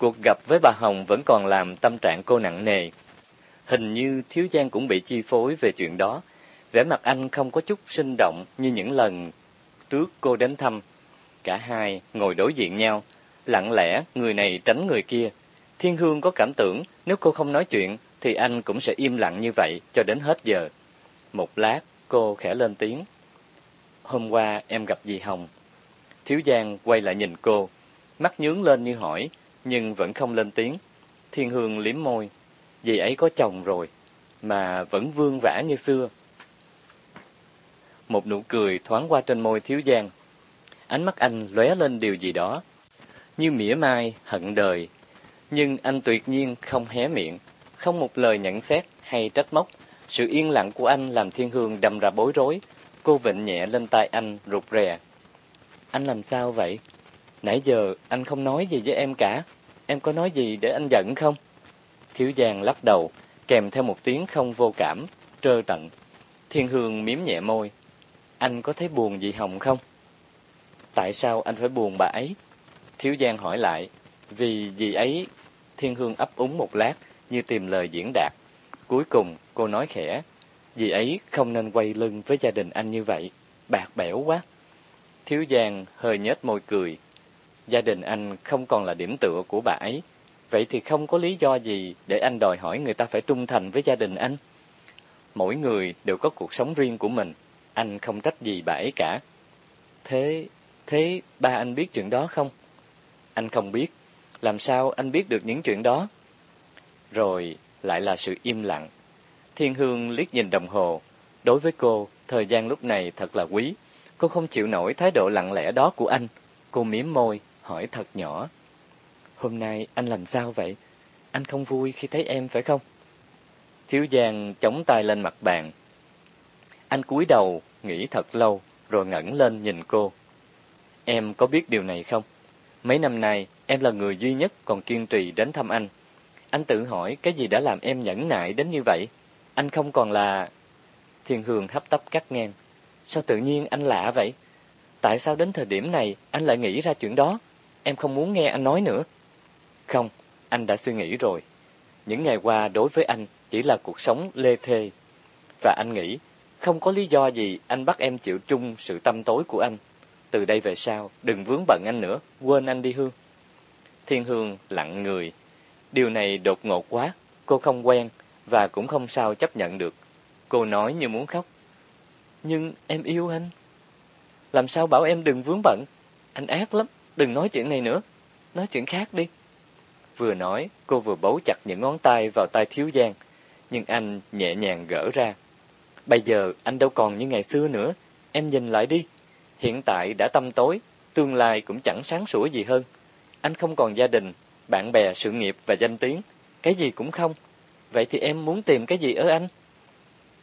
Cuộc gặp với bà Hồng vẫn còn làm tâm trạng cô nặng nề. Hình như Thiếu Giang cũng bị chi phối về chuyện đó. Vẻ mặt anh không có chút sinh động như những lần trước cô đến thăm. Cả hai ngồi đối diện nhau, lặng lẽ người này tránh người kia. Thiên Hương có cảm tưởng nếu cô không nói chuyện thì anh cũng sẽ im lặng như vậy cho đến hết giờ. Một lát, cô khẽ lên tiếng. Hôm qua em gặp dì Hồng. Thiếu Giang quay lại nhìn cô, mắt nhướng lên như hỏi, nhưng vẫn không lên tiếng. Thiên Hương liếm môi, dì ấy có chồng rồi, mà vẫn vương vã như xưa. Một nụ cười thoáng qua trên môi Thiếu Giang. Ánh mắt anh lóe lên điều gì đó, như mỉa mai, hận đời. Nhưng anh tuyệt nhiên không hé miệng, không một lời nhận xét hay trách móc. Sự yên lặng của anh làm Thiên Hương đầm ra bối rối. Cô vịnh nhẹ lên tay anh, rụt rè. Anh làm sao vậy? Nãy giờ anh không nói gì với em cả. Em có nói gì để anh giận không? Thiếu Giang lắc đầu, kèm theo một tiếng không vô cảm, trơ tận. Thiên Hương miếm nhẹ môi. Anh có thấy buồn gì Hồng không? Tại sao anh phải buồn bà ấy? Thiếu Giang hỏi lại, vì gì ấy, Thiên Hương ấp úng một lát, như tìm lời diễn đạt. Cuối cùng, cô nói khẽ, dì ấy không nên quay lưng với gia đình anh như vậy, bạc bẽo quá. Thiếu Giang hơi nhếch môi cười. Gia đình anh không còn là điểm tựa của bà ấy, vậy thì không có lý do gì để anh đòi hỏi người ta phải trung thành với gia đình anh. Mỗi người đều có cuộc sống riêng của mình, anh không trách gì bà ấy cả. Thế, thế ba anh biết chuyện đó không? Anh không biết. Làm sao anh biết được những chuyện đó? Rồi lại là sự im lặng. Thiên Hương liếc nhìn đồng hồ. Đối với cô, thời gian lúc này thật là quý. Cô không chịu nổi thái độ lặng lẽ đó của anh. Cô miếm môi, hỏi thật nhỏ. Hôm nay anh làm sao vậy? Anh không vui khi thấy em phải không? Thiếu Giang chống tay lên mặt bàn. Anh cúi đầu, nghĩ thật lâu, rồi ngẩng lên nhìn cô. Em có biết điều này không? Mấy năm nay, em là người duy nhất còn kiên trì đến thăm anh. Anh tự hỏi cái gì đã làm em nhẫn nại đến như vậy? Anh không còn là... Thiên Hương hấp tấp cắt ngang. Sao tự nhiên anh lạ vậy? Tại sao đến thời điểm này anh lại nghĩ ra chuyện đó? Em không muốn nghe anh nói nữa. Không, anh đã suy nghĩ rồi. Những ngày qua đối với anh chỉ là cuộc sống lê thê. Và anh nghĩ, không có lý do gì anh bắt em chịu chung sự tâm tối của anh. Từ đây về sau, đừng vướng bận anh nữa, quên anh đi Hương. Thiên Hương lặng người. Điều này đột ngột quá, cô không quen và cũng không sao chấp nhận được. Cô nói như muốn khóc. Nhưng em yêu anh. Làm sao bảo em đừng vướng bận? Anh ác lắm, đừng nói chuyện này nữa. Nói chuyện khác đi. Vừa nói, cô vừa bấu chặt những ngón tay vào tay Thiếu Giang, nhưng anh nhẹ nhàng gỡ ra. Bây giờ anh đâu còn như ngày xưa nữa, em nhìn lại đi. Hiện tại đã tâm tối, tương lai cũng chẳng sáng sủa gì hơn. Anh không còn gia đình, bạn bè, sự nghiệp và danh tiếng, cái gì cũng không. Vậy thì em muốn tìm cái gì ở anh?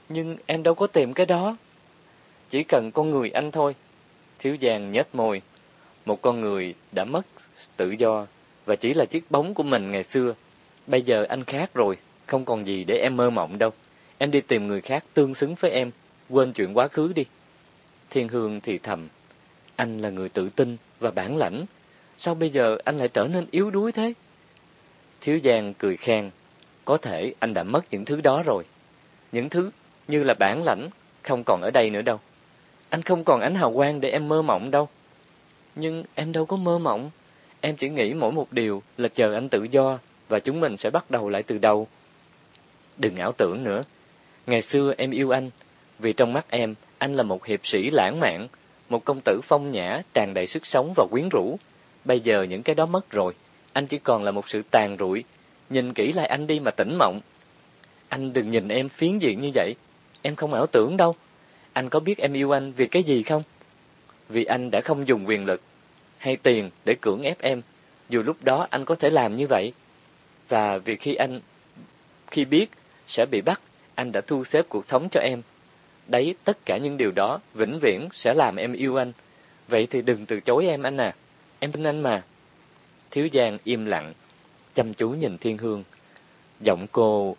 Nhưng em đâu có tìm cái đó. Chỉ cần con người anh thôi. Thiếu Giang nhếch môi. Một con người đã mất tự do và chỉ là chiếc bóng của mình ngày xưa. Bây giờ anh khác rồi, không còn gì để em mơ mộng đâu. Em đi tìm người khác tương xứng với em, quên chuyện quá khứ đi. Thiên Hương thì thầm, anh là người tự tin và bản lãnh, sao bây giờ anh lại trở nên yếu đuối thế? Thiếu Giang cười khen, có thể anh đã mất những thứ đó rồi. Những thứ như là bản lãnh không còn ở đây nữa đâu. Anh không còn ánh hào quang để em mơ mộng đâu. Nhưng em đâu có mơ mộng. Em chỉ nghĩ mỗi một điều là chờ anh tự do và chúng mình sẽ bắt đầu lại từ đầu. Đừng ảo tưởng nữa. Ngày xưa em yêu anh, vì trong mắt em, anh là một hiệp sĩ lãng mạn, một công tử phong nhã, tràn đầy sức sống và quyến rũ. Bây giờ những cái đó mất rồi, anh chỉ còn là một sự tàn rụi. Nhìn kỹ lại anh đi mà tỉnh mộng. Anh đừng nhìn em phiến diện như vậy, em không ảo tưởng đâu. Anh có biết em yêu anh vì cái gì không? Vì anh đã không dùng quyền lực hay tiền để cưỡng ép em, dù lúc đó anh có thể làm như vậy. Và vì khi anh khi biết sẽ bị bắt, anh đã thu xếp cuộc sống cho em. Đấy, tất cả những điều đó vĩnh viễn sẽ làm em yêu anh. Vậy thì đừng từ chối em anh à. Em tin anh mà. Thiếu Giang im lặng, chăm chú nhìn Thiên Hương. Giọng cô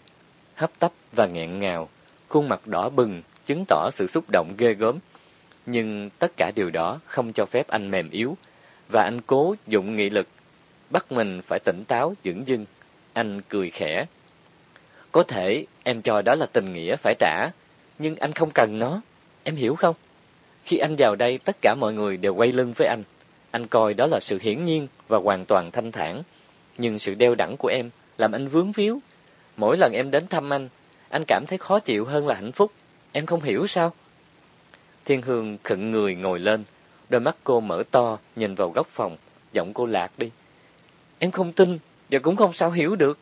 hấp tấp và nghẹn ngào, khuôn mặt đỏ bừng, chứng tỏ sự xúc động ghê gớm. Nhưng tất cả điều đó không cho phép anh mềm yếu, và anh cố dụng nghị lực, bắt mình phải tỉnh táo, dững dưng. Anh cười khẽ. Có thể em cho đó là tình nghĩa phải trả, nhưng anh không cần nó, em hiểu không? Khi anh vào đây, tất cả mọi người đều quay lưng với anh. Anh coi đó là sự hiển nhiên và hoàn toàn thanh thản. Nhưng sự đeo đẳng của em làm anh vướng víu. Mỗi lần em đến thăm anh, anh cảm thấy khó chịu hơn là hạnh phúc. Em không hiểu sao? Thiên Hương khựng người ngồi lên, đôi mắt cô mở to, nhìn vào góc phòng, giọng cô lạc đi. Em không tin, và cũng không sao hiểu được.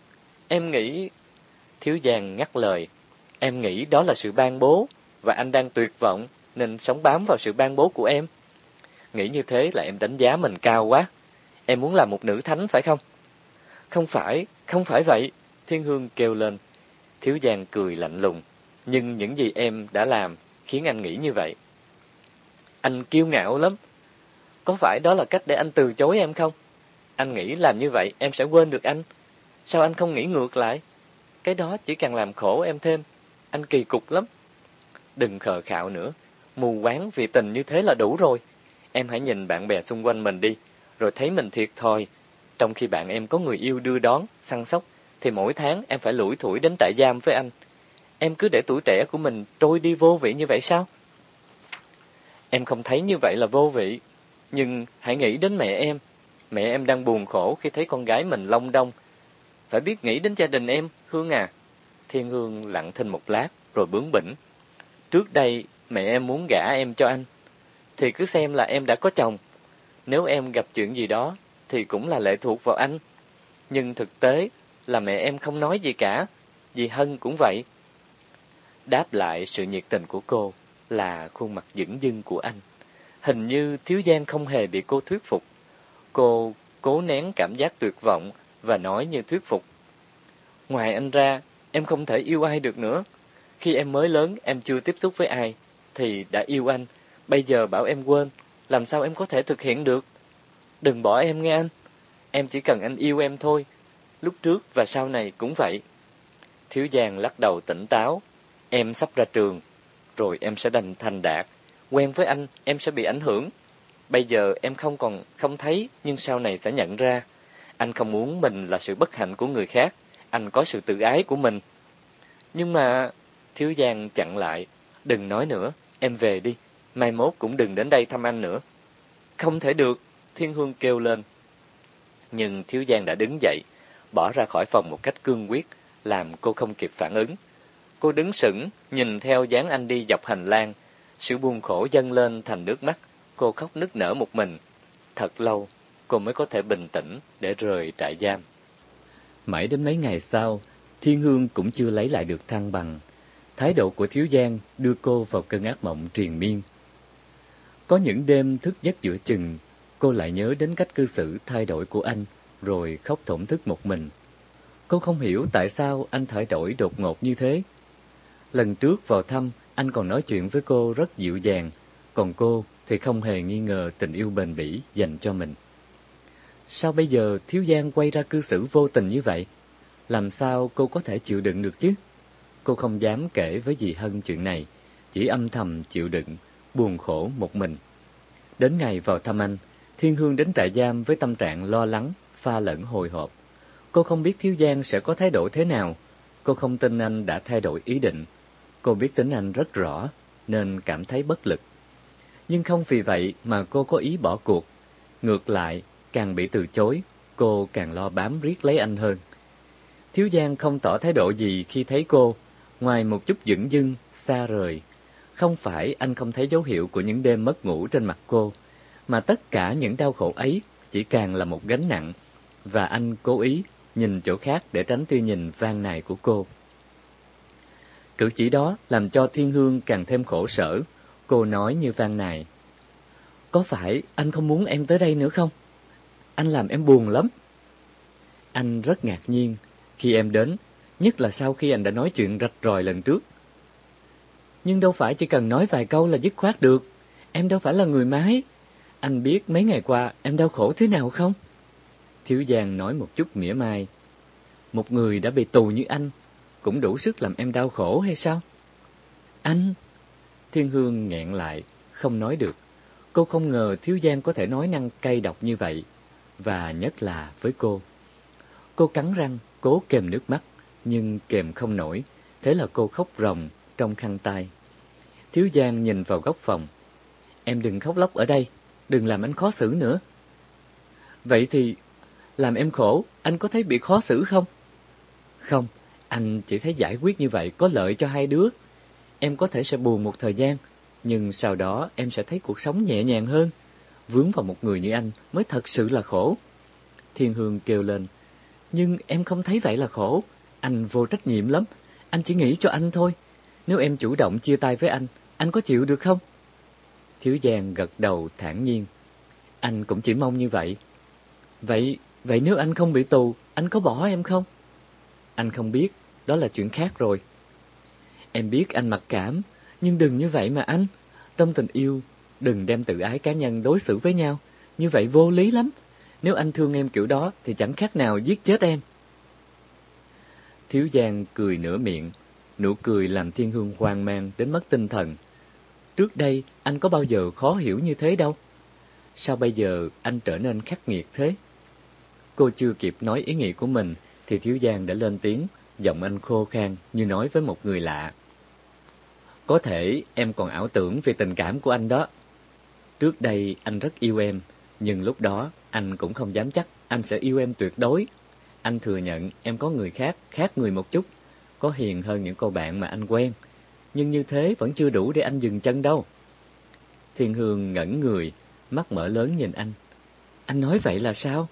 Em nghĩ... Thiếu Giang ngắt lời. Em nghĩ đó là sự ban bố, và anh đang tuyệt vọng, nên sống bám vào sự ban bố của em. Nghĩ như thế là em đánh giá mình cao quá. Em muốn làm một nữ thánh phải không? Không phải, không phải vậy. Thiên Hương kêu lên. Thiếu Giang cười lạnh lùng. Nhưng những gì em đã làm khiến anh nghĩ như vậy. Anh kiêu ngạo lắm. Có phải đó là cách để anh từ chối em không? Anh nghĩ làm như vậy em sẽ quên được anh. Sao anh không nghĩ ngược lại? Cái đó chỉ càng làm khổ em thêm. Anh kỳ cục lắm. Đừng khờ khạo nữa. Mù quáng vì tình như thế là đủ rồi. Em hãy nhìn bạn bè xung quanh mình đi, rồi thấy mình thiệt thòi. Trong khi bạn em có người yêu đưa đón, săn sóc, thì mỗi tháng em phải lủi thủi đến trại giam với anh. Em cứ để tuổi trẻ của mình trôi đi vô vị như vậy sao? Em không thấy như vậy là vô vị. Nhưng hãy nghĩ đến mẹ em. Mẹ em đang buồn khổ khi thấy con gái mình long đong. Phải biết nghĩ đến gia đình em, Hương à. Thiên Hương lặng thinh một lát, rồi bướng bỉnh. Trước đây, mẹ em muốn gả em cho anh. Thì cứ xem là em đã có chồng. Nếu em gặp chuyện gì đó, thì cũng là lệ thuộc vào anh. Nhưng thực tế là mẹ em không nói gì cả. Dì Hân cũng vậy. Đáp lại sự nhiệt tình của cô là khuôn mặt dững dưng của anh. Hình như Thiếu Giang không hề bị cô thuyết phục. Cô cố nén cảm giác tuyệt vọng và nói như thuyết phục. Ngoài anh ra, em không thể yêu ai được nữa. Khi em mới lớn, em chưa tiếp xúc với ai, thì đã yêu anh. Bây giờ bảo em quên, làm sao em có thể thực hiện được? Đừng bỏ em nghe anh. Em chỉ cần anh yêu em thôi. Lúc trước và sau này cũng vậy. Thiếu Giang lắc đầu tỉnh táo. Em sắp ra trường, rồi em sẽ đành thành đạt. Quen với anh, em sẽ bị ảnh hưởng. Bây giờ em không còn không thấy, nhưng sau này sẽ nhận ra. Anh không muốn mình là sự bất hạnh của người khác. Anh có sự tự ái của mình. Nhưng mà... Thiếu Giang chặn lại. Đừng nói nữa, em về đi. Mai mốt cũng đừng đến đây thăm anh nữa. Không thể được, Thiên Hương kêu lên. Nhưng Thiếu Giang đã đứng dậy, bỏ ra khỏi phòng một cách cương quyết, làm cô không kịp phản ứng. Cô đứng sững, nhìn theo dáng anh đi dọc hành lang. Sự buồn khổ dâng lên thành nước mắt. Cô khóc nức nở một mình. Thật lâu, cô mới có thể bình tĩnh để rời trại giam. Mãi đến mấy ngày sau, Thiên Hương cũng chưa lấy lại được thăng bằng. Thái độ của Thiếu Giang đưa cô vào cơn ác mộng triền miên. Có những đêm thức giấc giữa chừng, cô lại nhớ đến cách cư xử thay đổi của anh, rồi khóc thổn thức một mình. Cô không hiểu tại sao anh thay đổi đột ngột như thế. Lần trước vào thăm, anh còn nói chuyện với cô rất dịu dàng, còn cô thì không hề nghi ngờ tình yêu bền bỉ dành cho mình. Sao bây giờ Thiếu Giang quay ra cư xử vô tình như vậy? Làm sao cô có thể chịu đựng được chứ? Cô không dám kể với dì Hân chuyện này, chỉ âm thầm chịu đựng, buồn khổ một mình. Đến ngày vào thăm anh, Thiên Hương đến trại giam với tâm trạng lo lắng, pha lẫn hồi hộp. Cô không biết Thiếu Giang sẽ có thái độ thế nào. Cô không tin anh đã thay đổi ý định. Cô biết tính anh rất rõ, nên cảm thấy bất lực. Nhưng không vì vậy mà cô có ý bỏ cuộc. Ngược lại, càng bị từ chối, cô càng lo bám riết lấy anh hơn. Thiếu Giang không tỏ thái độ gì khi thấy cô, ngoài một chút dửng dưng, xa rời. Không phải anh không thấy dấu hiệu của những đêm mất ngủ trên mặt cô, mà tất cả những đau khổ ấy chỉ càng là một gánh nặng, và anh cố ý nhìn chỗ khác để tránh tia nhìn van nài của cô. Cử chỉ đó làm cho Thiên Hương càng thêm khổ sở. Cô nói như van nài. Có phải anh không muốn em tới đây nữa không? Anh làm em buồn lắm. Anh rất ngạc nhiên khi em đến, nhất là sau khi anh đã nói chuyện rạch ròi lần trước. Nhưng đâu phải chỉ cần nói vài câu là dứt khoát được. Em đâu phải là người mái. Anh biết mấy ngày qua em đau khổ thế nào không? Thiếu Giang nói một chút mỉa mai. Một người đã bị tù như anh, cũng đủ sức làm em đau khổ hay sao? Anh! Thiên Hương nghẹn lại, không nói được. Cô không ngờ Thiếu Giang có thể nói năng cay độc như vậy, và nhất là với cô. Cô cắn răng, cố kèm nước mắt, nhưng kèm không nổi, thế là cô khóc ròng trong khăn tay. Thiếu Giang nhìn vào góc phòng. Em đừng khóc lóc ở đây, đừng làm anh khó xử nữa. Vậy thì, làm em khổ, anh có thấy bị khó xử không? Không, anh chỉ thấy giải quyết như vậy có lợi cho hai đứa. Em có thể sẽ buồn một thời gian, nhưng sau đó em sẽ thấy cuộc sống nhẹ nhàng hơn. Vướng vào một người như anh mới thật sự là khổ. Thiên Hương kêu lên, nhưng em không thấy vậy là khổ. Anh vô trách nhiệm lắm, anh chỉ nghĩ cho anh thôi. Nếu em chủ động chia tay với anh, anh có chịu được không? Thiếu Giang gật đầu thản nhiên. Anh cũng chỉ mong như vậy. Vậy, vậy nếu anh không bị tù, anh có bỏ em không? Anh không biết, đó là chuyện khác rồi. Em biết anh mặc cảm, nhưng đừng như vậy mà anh. Trong tình yêu, đừng đem tự ái cá nhân đối xử với nhau. Như vậy vô lý lắm. Nếu anh thương em kiểu đó thì chẳng khác nào giết chết em. Thiếu Giang cười nửa miệng, nụ cười làm Thiên Hương hoang mang đến mất tinh thần. Trước đây anh có bao giờ khó hiểu như thế đâu. Sao bây giờ anh trở nên khắc nghiệt thế? Cô chưa kịp nói ý nghĩ của mình thì Thiếu Giang đã lên tiếng, giọng anh khô khan như nói với một người lạ. Có thể em còn ảo tưởng về tình cảm của anh đó. Trước đây anh rất yêu em, nhưng lúc đó anh cũng không dám chắc anh sẽ yêu em tuyệt đối. Anh thừa nhận em có người khác, khác người một chút, có hiền hơn những cô bạn mà anh quen. Nhưng như thế vẫn chưa đủ để anh dừng chân đâu. Thiên Hương ngẩn người, mắt mở lớn nhìn anh. Anh nói vậy là sao?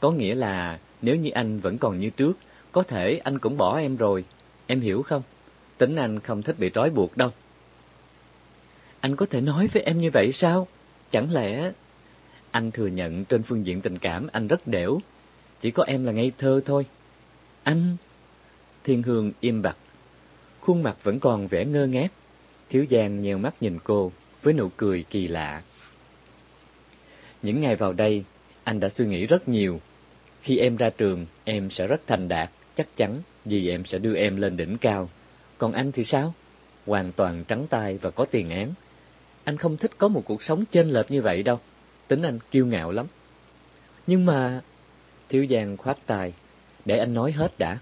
Có nghĩa là nếu như anh vẫn còn như trước, có thể anh cũng bỏ em rồi. Em hiểu không? Tính anh không thích bị trói buộc đâu. Anh có thể nói với em như vậy sao? Chẳng lẽ... Anh thừa nhận trên phương diện tình cảm anh rất đẻo. Chỉ có em là ngây thơ thôi. Anh... Thiên Hương im bặt. Khuôn mặt vẫn còn vẻ ngơ ngác. Thiếu Giang nheo mắt nhìn cô với nụ cười kỳ lạ. Những ngày vào đây, anh đã suy nghĩ rất nhiều khi em ra trường, em sẽ rất thành đạt, chắc chắn vì em sẽ đưa em lên đỉnh cao. Còn anh thì sao? Hoàn toàn trắng tay và có tiền án. Anh không thích có một cuộc sống chênh lệch như vậy đâu. Tính anh kiêu ngạo lắm. Nhưng mà... Thiếu Giang khoát tay. Để anh nói hết đã.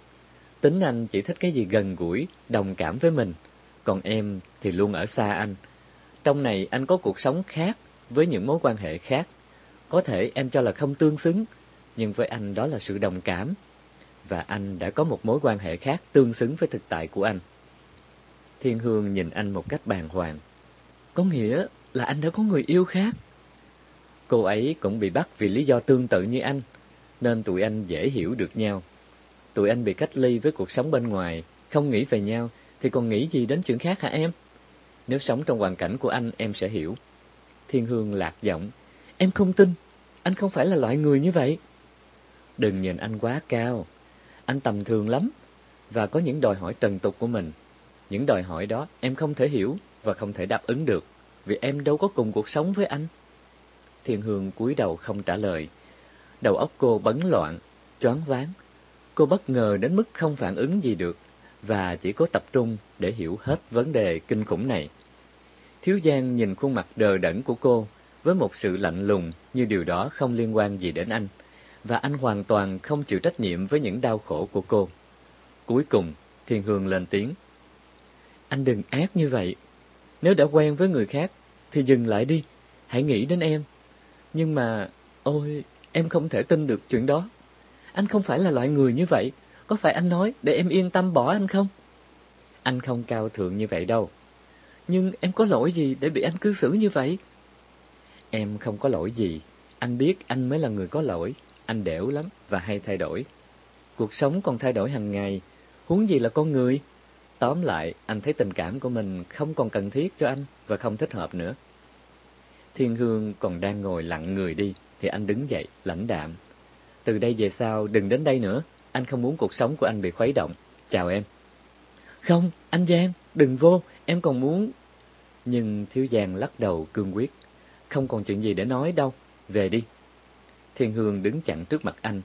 Tính anh chỉ thích cái gì gần gũi, đồng cảm với mình. Còn em thì luôn ở xa anh. Trong này anh có cuộc sống khác với những mối quan hệ khác. Có thể em cho là không tương xứng, nhưng với anh đó là sự đồng cảm. Và anh đã có một mối quan hệ khác tương xứng với thực tại của anh. Thiên Hương nhìn anh một cách bàng hoàng. Có nghĩa là anh đã có người yêu khác. Cô ấy cũng bị bắt vì lý do tương tự như anh, nên tụi anh dễ hiểu được nhau. Tụi anh bị cách ly với cuộc sống bên ngoài, không nghĩ về nhau, thì còn nghĩ gì đến chuyện khác hả em? Nếu sống trong hoàn cảnh của anh, em sẽ hiểu. Thiên Hương lạc giọng. Em không tin, anh không phải là loại người như vậy. Đừng nhìn anh quá cao. Anh tầm thường lắm, và có những đòi hỏi trần tục của mình. Những đòi hỏi đó em không thể hiểu và không thể đáp ứng được, vì em đâu có cùng cuộc sống với anh. Thiên Hương cúi đầu không trả lời. Đầu óc cô bấn loạn, choáng váng. Cô bất ngờ đến mức không phản ứng gì được và chỉ có tập trung để hiểu hết vấn đề kinh khủng này. Thiếu Giang nhìn khuôn mặt đờ đẫn của cô với một sự lạnh lùng như điều đó không liên quan gì đến anh, và anh hoàn toàn không chịu trách nhiệm với những đau khổ của cô. Cuối cùng, Thiên Hương lên tiếng. Anh đừng ác như vậy. Nếu đã quen với người khác, thì dừng lại đi. Hãy nghĩ đến em. Nhưng mà, ôi, em không thể tin được chuyện đó. Anh không phải là loại người như vậy. Có phải anh nói để em yên tâm bỏ anh không? Anh không cao thượng như vậy đâu. Nhưng em có lỗi gì để bị anh cư xử như vậy? Em không có lỗi gì. Anh biết anh mới là người có lỗi. Anh đẻo lắm và hay thay đổi. Cuộc sống còn thay đổi hàng ngày. Huống gì là con người? Tóm lại, anh thấy tình cảm của mình không còn cần thiết cho anh và không thích hợp nữa. Thiên Hương còn đang ngồi lặng người đi, thì anh đứng dậy, lãnh đạm. Từ đây về sau, đừng đến đây nữa. Anh không muốn cuộc sống của anh bị khuấy động. Chào em. Không, anh Giang, đừng vô, em còn muốn... Nhưng Thiếu Giang lắc đầu cương quyết. Không còn chuyện gì để nói đâu, về đi. Thiên Hương đứng chặn trước mặt anh,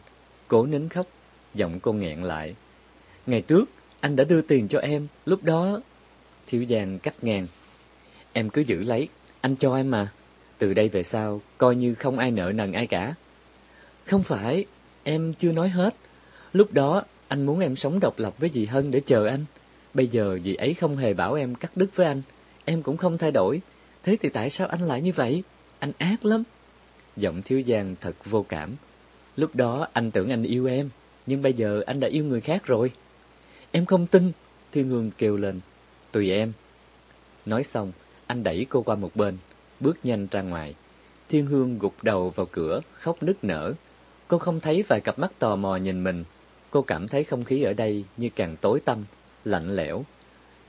cố nín khóc, giọng cô nghẹn lại. Ngày trước, anh đã đưa tiền cho em, lúc đó... Thiếu Giang cắt ngang. Em cứ giữ lấy, anh cho em mà. Từ đây về sau, coi như không ai nợ nần ai cả. Không phải, em chưa nói hết. Lúc đó, anh muốn em sống độc lập với dì Hân để chờ anh. Bây giờ dì ấy không hề bảo em cắt đứt với anh. Em cũng không thay đổi. Thế thì tại sao anh lại như vậy? Anh ác lắm. Giọng thiếu giang thật vô cảm. Lúc đó anh tưởng anh yêu em, nhưng bây giờ anh đã yêu người khác rồi. Em không tin, Thiên Hương kêu lên. Tùy em. Nói xong, anh đẩy cô qua một bên, bước nhanh ra ngoài. Thiên Hương gục đầu vào cửa, khóc nức nở. Cô không thấy vài cặp mắt tò mò nhìn mình. Cô cảm thấy không khí ở đây như càng tối tăm, lạnh lẽo,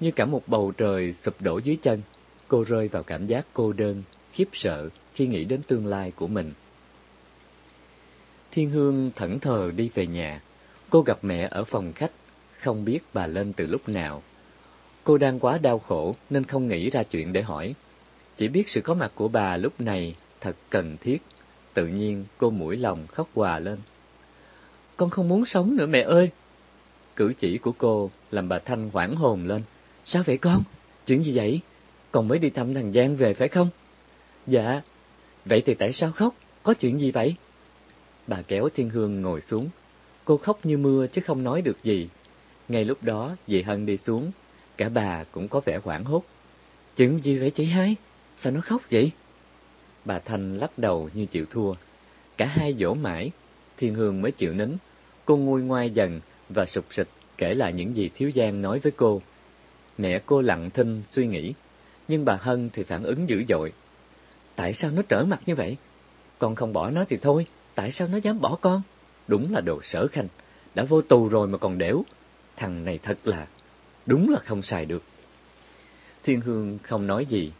như cả một bầu trời sụp đổ dưới chân. Cô rơi vào cảm giác cô đơn, khiếp sợ khi nghĩ đến tương lai của mình. Thiên Hương thẫn thờ đi về nhà. Cô gặp mẹ ở phòng khách, không biết bà lên từ lúc nào. Cô đang quá đau khổ nên không nghĩ ra chuyện để hỏi. Chỉ biết sự có mặt của bà lúc này thật cần thiết. Tự nhiên cô mũi lòng khóc hòa lên. Con không muốn sống nữa mẹ ơi! Cử chỉ của cô làm bà Thanh hoảng hồn lên. Sao vậy con? Chuyện gì vậy? Con mới đi thăm thằng Giang về phải không? Dạ. Vậy thì tại sao khóc? Có chuyện gì vậy? Bà kéo Thiên Hương ngồi xuống. Cô khóc như mưa chứ không nói được gì. Ngay lúc đó, dì Hân đi xuống. Cả bà cũng có vẻ hoảng hốt. Chuyện gì vậy chị hai? Sao nó khóc vậy? Bà Thanh lắc đầu như chịu thua. Cả hai dỗ mãi, Thiên Hương mới chịu nín. Cô nguôi ngoai dần và sụp sịch kể lại những gì Thiếu Giang nói với cô. Mẹ cô lặng thinh suy nghĩ, nhưng bà Hân thì phản ứng dữ dội. Tại sao nó trở mặt như vậy? Con không bỏ nó thì thôi, tại sao nó dám bỏ con? Đúng là đồ sở khanh, đã vô tù rồi mà còn đẻo. Thằng này thật là, đúng là không xài được. Thiên Hương không nói gì.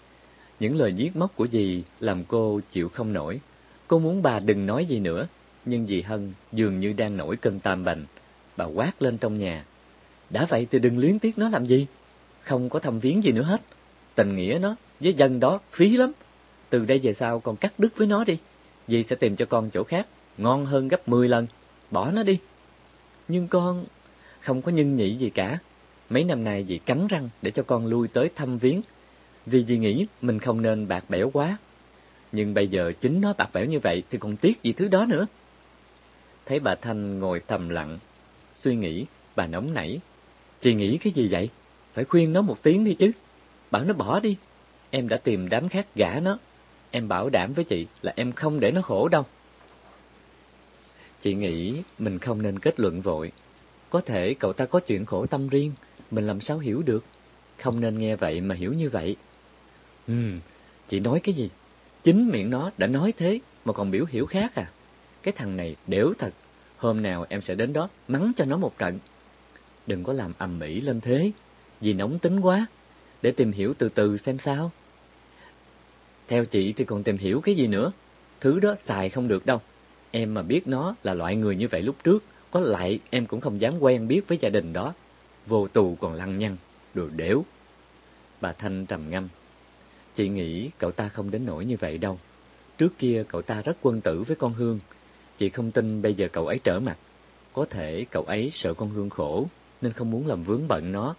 Những lời giết móc của dì làm cô chịu không nổi. Cô muốn bà đừng nói gì nữa, nhưng dì Hân dường như đang nổi cơn tam bành. Bà quát lên trong nhà. Đã vậy thì đừng luyến tiếc nó làm gì. Không có thăm viếng gì nữa hết. Tình nghĩa nó với dân đó phí lắm. Từ đây về sau con cắt đứt với nó đi. Dì sẽ tìm cho con chỗ khác, ngon hơn gấp 10 lần. Bỏ nó đi. Nhưng con không có nhân nhị gì cả. Mấy năm nay dì cắn răng để cho con lui tới thăm viếng. Vì dì nghĩ mình không nên bạc bẽo quá. Nhưng bây giờ chính nó bạc bẽo như vậy thì còn tiếc gì thứ đó nữa. Thấy bà Thanh ngồi thầm lặng, suy nghĩ, bà nóng nảy. Chị nghĩ cái gì vậy? Phải khuyên nó một tiếng đi chứ. Bảo nó bỏ đi. Em đã tìm đám khác gả nó. Em bảo đảm với chị là em không để nó khổ đâu. Chị nghĩ mình không nên kết luận vội. Có thể cậu ta có chuyện khổ tâm riêng, mình làm sao hiểu được. không nên nghe vậy mà hiểu như vậy. Ừm, chị nói cái gì? Chính miệng nó đã nói thế mà còn biểu hiểu khác à? Cái thằng này đểu thật, hôm nào em sẽ đến đó mắng cho nó một trận. Đừng có làm ầm ĩ lên thế, vì nóng tính quá, để tìm hiểu từ từ xem sao. Theo chị thì còn tìm hiểu cái gì nữa? Thứ đó xài không được đâu. Em mà biết nó là loại người như vậy lúc trước, có lại em cũng không dám quen biết với gia đình đó. Vô tù còn lăng nhăng, đồ đểu. Bà Thanh trầm ngâm. Chị nghĩ cậu ta không đến nỗi như vậy đâu. Trước kia cậu ta rất quân tử với con Hương. Chị không tin bây giờ cậu ấy trở mặt. Có thể cậu ấy sợ con Hương khổ, nên không muốn làm vướng bận nó.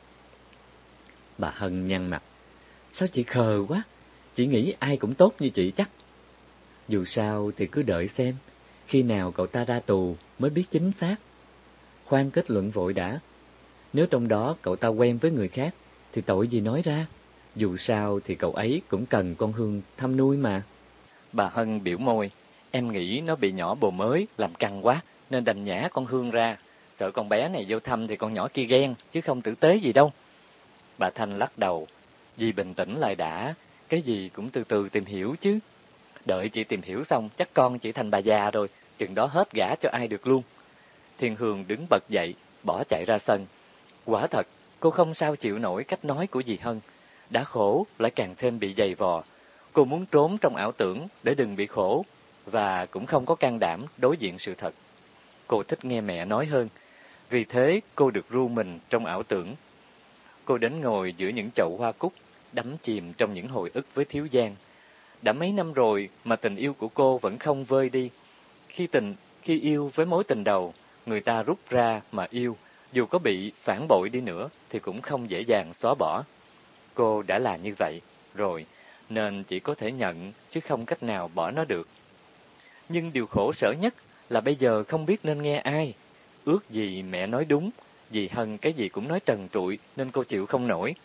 Bà Hân nhăn mặt. Sao chị khờ quá? Chị nghĩ ai cũng tốt như chị chắc. Dù sao thì cứ đợi xem, khi nào cậu ta ra tù mới biết chính xác. Khoan kết luận vội đã. Nếu trong đó cậu ta quen với người khác, thì tội gì nói ra. Dù sao thì cậu ấy cũng cần con Hương thăm nuôi mà. Bà Hân biểu môi, em nghĩ nó bị nhỏ bồ mới, làm căng quá, nên đành nhả con Hương ra. Sợ con bé này vô thăm thì con nhỏ kia ghen, chứ không tử tế gì đâu. Bà Thanh lắc đầu, vì bình tĩnh lại đã, cái gì cũng từ từ tìm hiểu chứ. Đợi chị tìm hiểu xong, chắc con chị thành bà già rồi, chừng đó hết gả cho ai được luôn. Thiên Hương đứng bật dậy, bỏ chạy ra sân. Quả thật, cô không sao chịu nổi cách nói của dì Hân. Đã khổ, lại càng thêm bị dày vò. Cô muốn trốn trong ảo tưởng để đừng bị khổ, và cũng không có can đảm đối diện sự thật. Cô thích nghe mẹ nói hơn, vì thế cô được ru mình trong ảo tưởng. Cô đến ngồi giữa những chậu hoa cúc, đắm chìm trong những hồi ức với Thiếu Giang. Đã mấy năm rồi mà tình yêu của cô vẫn không vơi đi. Khi tình khi yêu với mối tình đầu, người ta rút ra mà yêu, dù có bị phản bội đi nữa thì cũng không dễ dàng xóa bỏ. Cô đã là như vậy rồi, nên chỉ có thể nhận chứ không cách nào bỏ nó được. Nhưng điều khổ sở nhất là bây giờ không biết nên nghe ai. Ước gì mẹ nói đúng, dì Hân cái gì cũng nói trần trụi nên cô chịu không nổi.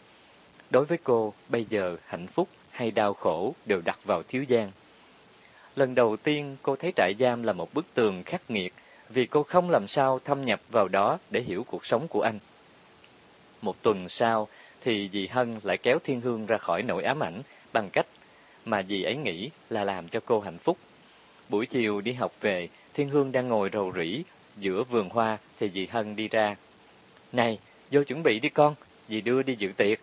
Đối với cô, bây giờ hạnh phúc hay đau khổ đều đặt vào thiếu giang. Lần đầu tiên cô thấy trại giam là một bức tường khắc nghiệt vì cô không làm sao thâm nhập vào đó để hiểu cuộc sống của anh. Một tuần sau thì dì Hân lại kéo Thiên Hương ra khỏi nỗi ám ảnh bằng cách mà dì ấy nghĩ là làm cho cô hạnh phúc. Buổi chiều đi học về, Thiên Hương đang ngồi rầu rĩ giữa vườn hoa thì dì Hân đi ra. Này, vô chuẩn bị đi con, dì đưa đi dự tiệc.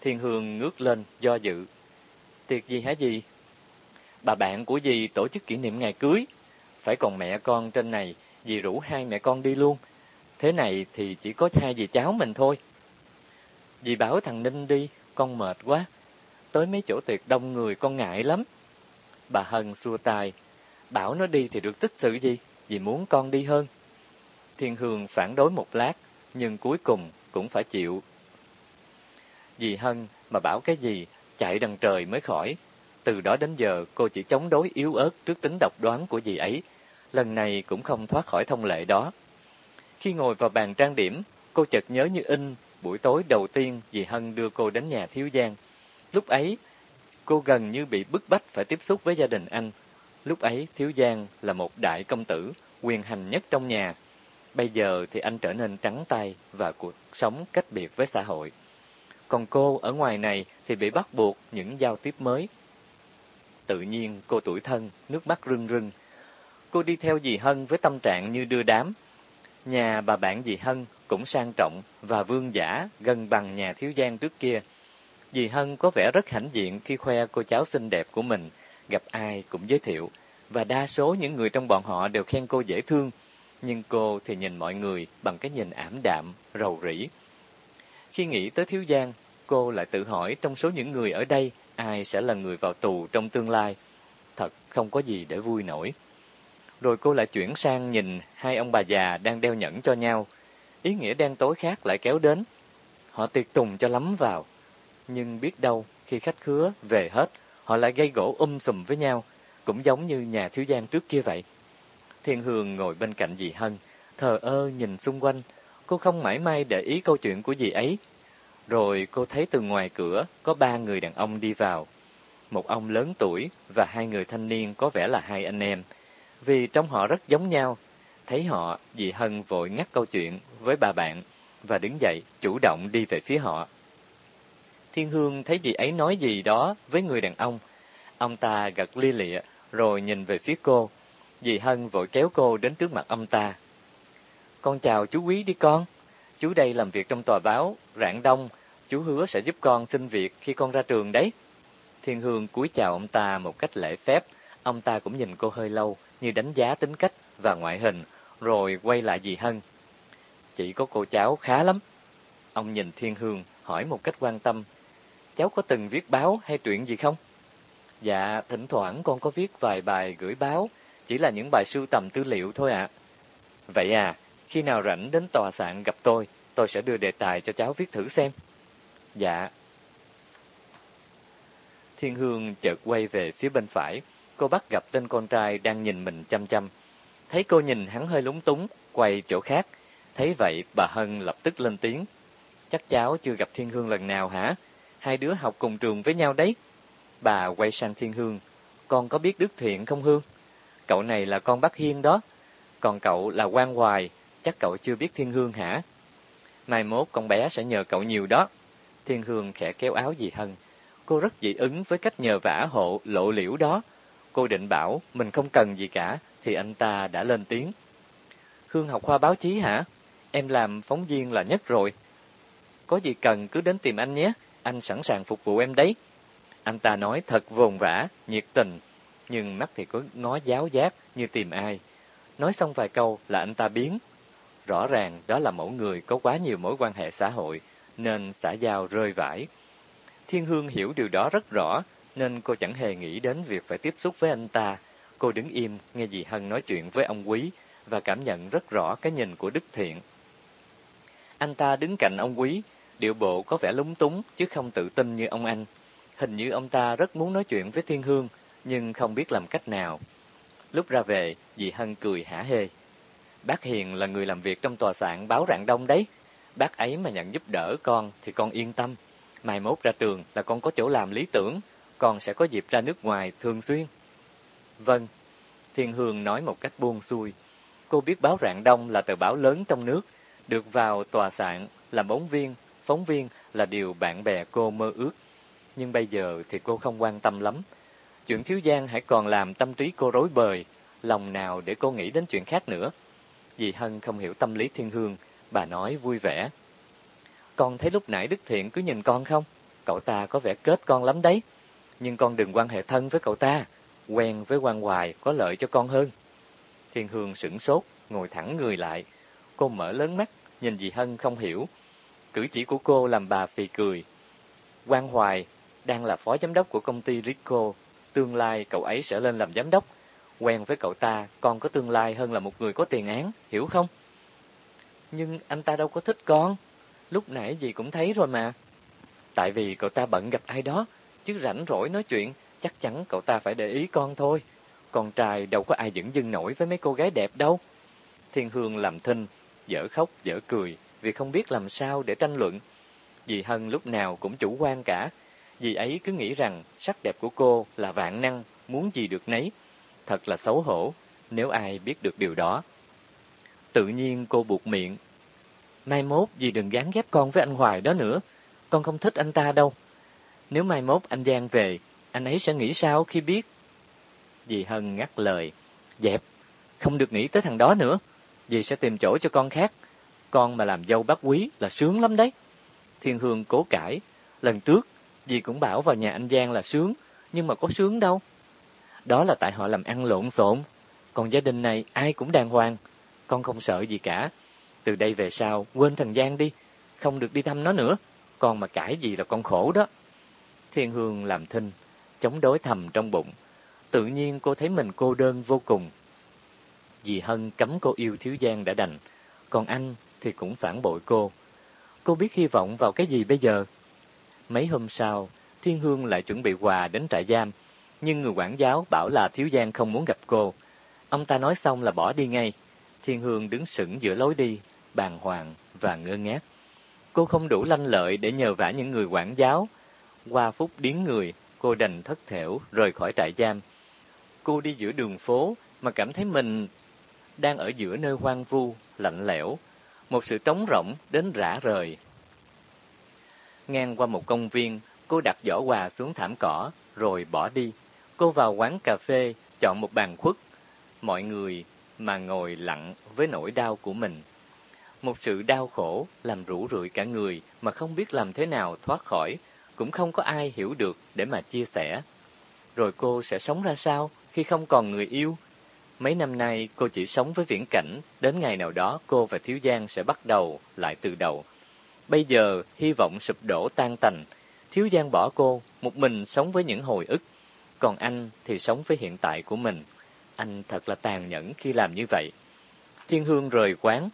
Thiên Hương ngước lên, do dự. Tiệc gì hả dì? Bà bạn của dì tổ chức kỷ niệm ngày cưới. Phải còn mẹ con trên này, dì rủ hai mẹ con đi luôn. Thế này thì chỉ có hai dì cháu mình thôi. Dì bảo thằng Ninh đi, con mệt quá. Tới mấy chỗ tiệc đông người con ngại lắm. Bà Hân xua tay. Bảo nó đi thì được tích sự gì, dì muốn con đi hơn. Thiên Hương phản đối một lát, nhưng cuối cùng cũng phải chịu. Dì Hân mà bảo cái gì, chạy đằng trời mới khỏi. Từ đó đến giờ cô chỉ chống đối yếu ớt trước tính độc đoán của dì ấy. Lần này cũng không thoát khỏi thông lệ đó. Khi ngồi vào bàn trang điểm, cô chợt nhớ như in buổi tối đầu tiên dì Hân đưa cô đến nhà Thiếu Giang. Lúc ấy, cô gần như bị bức bách phải tiếp xúc với gia đình anh. Lúc ấy, Thiếu Giang là một đại công tử, quyền hành nhất trong nhà. Bây giờ thì anh trở nên trắng tay và cuộc sống cách biệt với xã hội. Còn cô ở ngoài này thì bị bắt buộc những giao tiếp mới. Tự nhiên cô tuổi thân, nước mắt rưng rưng. Cô đi theo dì Hân với tâm trạng như đưa đám. Nhà bà bạn dì Hân cũng sang trọng và vương giả gần bằng nhà thiếu giang trước kia. Dì Hân có vẻ rất hãnh diện khi khoe cô cháu xinh đẹp của mình, gặp ai cũng giới thiệu, và đa số những người trong bọn họ đều khen cô dễ thương, nhưng cô thì nhìn mọi người bằng cái nhìn ảm đạm, rầu rĩ. Khi nghĩ tới Thiếu Giang, cô lại tự hỏi trong số những người ở đây, ai sẽ là người vào tù trong tương lai. Thật không có gì để vui nổi. Rồi cô lại chuyển sang nhìn hai ông bà già đang đeo nhẫn cho nhau. Ý nghĩa đen tối khác lại kéo đến. Họ tiệc tùng cho lắm vào. Nhưng biết đâu, khi khách khứa về hết, họ lại gây gỗ um sùm với nhau, cũng giống như nhà thiếu giang trước kia vậy. Thiên Hương ngồi bên cạnh dì Hân, thờ ơ nhìn xung quanh, cô không mãi may để ý câu chuyện của dì ấy. Rồi cô thấy từ ngoài cửa có ba người đàn ông đi vào. Một ông lớn tuổi và hai người thanh niên có vẻ là hai anh em, vì trong họ rất giống nhau. Thấy họ, dì Hân vội ngắt câu chuyện với bà bạn và đứng dậy chủ động đi về phía họ. Thiên Hương thấy dì ấy nói gì đó với người đàn ông. Ông ta gật lia lịa, rồi nhìn về phía cô. Dì Hân vội kéo cô đến trước mặt ông ta. Con chào chú Quý đi con. Chú đây làm việc trong tòa báo, rạng đông. Chú hứa sẽ giúp con xin việc khi con ra trường đấy. Thiên Hương cúi chào ông ta một cách lễ phép. Ông ta cũng nhìn cô hơi lâu, như đánh giá tính cách và ngoại hình, rồi quay lại dì Hân. Chị có cô cháu khá lắm. Ông nhìn Thiên Hương, hỏi một cách quan tâm. Cháu có từng viết báo hay truyện gì không? Dạ, thỉnh thoảng con có viết vài bài gửi báo, chỉ là những bài sưu tầm tư liệu thôi ạ. Vậy à, khi nào rảnh đến tòa soạn gặp tôi, tôi sẽ đưa đề tài cho cháu viết thử xem. Dạ. Thiên Hương chợt quay về phía bên phải, cô bắt gặp tên con trai đang nhìn mình chăm chăm. Thấy cô nhìn hắn hơi lúng túng, quay chỗ khác. Thấy vậy, bà Hân lập tức lên tiếng. Chắc cháu chưa gặp Thiên Hương lần nào hả? Hai đứa học cùng trường với nhau đấy. Bà quay sang Thiên Hương. Con có biết Đức Thiện không Hương? Cậu này là con bác Hiên đó. Còn cậu là quan Hoài, chắc cậu chưa biết Thiên Hương hả? Mai mốt con bé sẽ nhờ cậu nhiều đó. Thiên Hương khẽ kéo áo dì Hân. Cô rất dị ứng với cách nhờ vả hộ lộ liễu đó. Cô định bảo mình không cần gì cả, thì anh ta đã lên tiếng. Hương học khoa báo chí hả? Em làm phóng viên là nhất rồi. Có gì cần cứ đến tìm anh nhé, anh sẵn sàng phục vụ em đấy. Anh ta nói thật vồn vã, nhiệt tình, nhưng mắt thì có ngó giáo giác như tìm ai. Nói xong vài câu là anh ta biến. Rõ ràng đó là mẫu người có quá nhiều mối quan hệ xã hội, nên xã giao rơi vãi. Thiên Hương hiểu điều đó rất rõ, nên cô chẳng hề nghĩ đến việc phải tiếp xúc với anh ta. Cô đứng im, nghe dì Hân nói chuyện với ông Quý, và cảm nhận rất rõ cái nhìn của Đức Thiện. Anh ta đứng cạnh ông Quý, điệu bộ có vẻ lúng túng, chứ không tự tin như ông anh. Hình như ông ta rất muốn nói chuyện với Thiên Hương, nhưng không biết làm cách nào. Lúc ra về, dì Hân cười hả hê. Bác Hiền là người làm việc trong tòa soạn báo Rạng Đông đấy. Bác ấy mà nhận giúp đỡ con thì con yên tâm. Mai mốt ra trường là con có chỗ làm lý tưởng, con sẽ có dịp ra nước ngoài thường xuyên. Vâng, Thiên Hương nói một cách buông xuôi. Cô biết báo Rạng Đông là tờ báo lớn trong nước, được vào tòa soạn làm bóng viên, phóng viên là điều bạn bè cô mơ ước. Nhưng bây giờ thì cô không quan tâm lắm. Chuyện thiếu giang hãy còn làm tâm trí cô rối bời, lòng nào để cô nghĩ đến chuyện khác nữa. Dì Hân không hiểu tâm lý thiên hương, bà nói vui vẻ. Con thấy lúc nãy Đức Thiện cứ nhìn con không? Cậu ta có vẻ kết con lắm đấy. Nhưng con đừng quan hệ thân với cậu ta. Quen với quan hoài có lợi cho con hơn. Thiên Hương sửng sốt, ngồi thẳng người lại. Cô mở lớn mắt, nhìn dì Hân không hiểu. Cử chỉ của cô làm bà phì cười. Quang Hoài đang là phó giám đốc của công ty Rico. Tương lai cậu ấy sẽ lên làm giám đốc. Quen với cậu ta, con có tương lai hơn là một người có tiền án, hiểu không? Nhưng anh ta đâu có thích con. Lúc nãy gì cũng thấy rồi mà. Tại vì cậu ta bận gặp ai đó, chứ rảnh rỗi nói chuyện, chắc chắn cậu ta phải để ý con thôi. Con trai đâu có ai dững dưng nổi với mấy cô gái đẹp đâu. Thiên Hương làm thinh, dở khóc dở cười, vì không biết làm sao để tranh luận. Dì Hân lúc nào cũng chủ quan cả. Dì ấy cứ nghĩ rằng sắc đẹp của cô là vạn năng, muốn gì được nấy. Thật là xấu hổ nếu ai biết được điều đó. Tự nhiên cô buộc miệng. Mai mốt dì đừng gán ghép con với anh Hoài đó nữa. Con không thích anh ta đâu. Nếu mai mốt anh Giang về, anh ấy sẽ nghĩ sao khi biết? Dì Hân ngắt lời. Dẹp, không được nghĩ tới thằng đó nữa. Dì sẽ tìm chỗ cho con khác. Con mà làm dâu bác quý là sướng lắm đấy. Thiên Hương cố cãi. Lần trước, dì cũng bảo vào nhà anh Giang là sướng, nhưng mà có sướng đâu. Đó là tại họ làm ăn lộn xộn. Còn gia đình này ai cũng đàng hoàng. Con không sợ gì cả. Từ đây về sau, quên thằng Giang đi. Không được đi thăm nó nữa. Con mà cãi gì là con khổ đó. Thiên Hương làm thinh, chống đối thầm trong bụng. Tự nhiên cô thấy mình cô đơn vô cùng. Dì Hân cấm cô yêu Thiếu Giang đã đành, còn anh thì cũng phản bội cô. Cô biết hy vọng vào cái gì bây giờ? Mấy hôm sau, Thiên Hương lại chuẩn bị quà đến trại giam, nhưng người quản giáo bảo là Thiếu Giang không muốn gặp cô. Ông ta nói xong là bỏ đi ngay. Thiên Hương đứng sững giữa lối đi, bàng hoàng và ngơ ngác. Cô không đủ lanh lợi để nhờ vả những người quản giáo. Qua phút điến người, cô đành thất thểu rời khỏi trại giam. Cô đi giữa đường phố mà cảm thấy mình đang ở giữa nơi hoang vu, lạnh lẽo, một sự trống rỗng đến rã rời. Ngang qua một công viên, cô đặt giỏ quà xuống thảm cỏ, rồi bỏ đi. Cô vào quán cà phê, chọn một bàn khuất. Mọi người mà ngồi lặng với nỗi đau của mình. Một sự đau khổ làm rũ rượi cả người mà không biết làm thế nào thoát khỏi, cũng không có ai hiểu được để mà chia sẻ. Rồi cô sẽ sống ra sao khi không còn người yêu? Mấy năm nay cô chỉ sống với viễn cảnh, đến ngày nào đó cô và Thiếu Giang sẽ bắt đầu lại từ đầu. Bây giờ hy vọng sụp đổ tan tành, Thiếu Giang bỏ cô, một mình sống với những hồi ức, còn anh thì sống với hiện tại của mình. Anh thật là tàn nhẫn khi làm như vậy. Thiên Hương rời quán,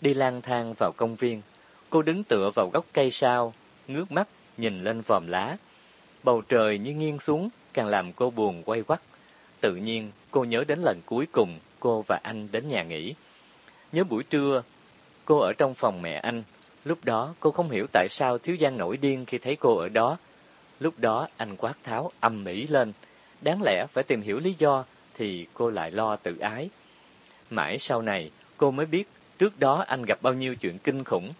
đi lang thang vào công viên. Cô đứng tựa vào gốc cây sao, ngước mắt nhìn lên vòm lá. Bầu trời như nghiêng xuống, càng làm cô buồn quay quắt. Tự nhiên, cô nhớ đến lần cuối cùng cô và anh đến nhà nghỉ. Nhớ buổi trưa, cô ở trong phòng mẹ anh. Lúc đó cô không hiểu tại sao Thiếu Giang nổi điên khi thấy cô ở đó. Lúc đó anh quát tháo âm mỹ lên. Đáng lẽ phải tìm hiểu lý do thì cô lại lo tự ái. Mãi sau này, cô mới biết trước đó anh gặp bao nhiêu chuyện kinh khủng.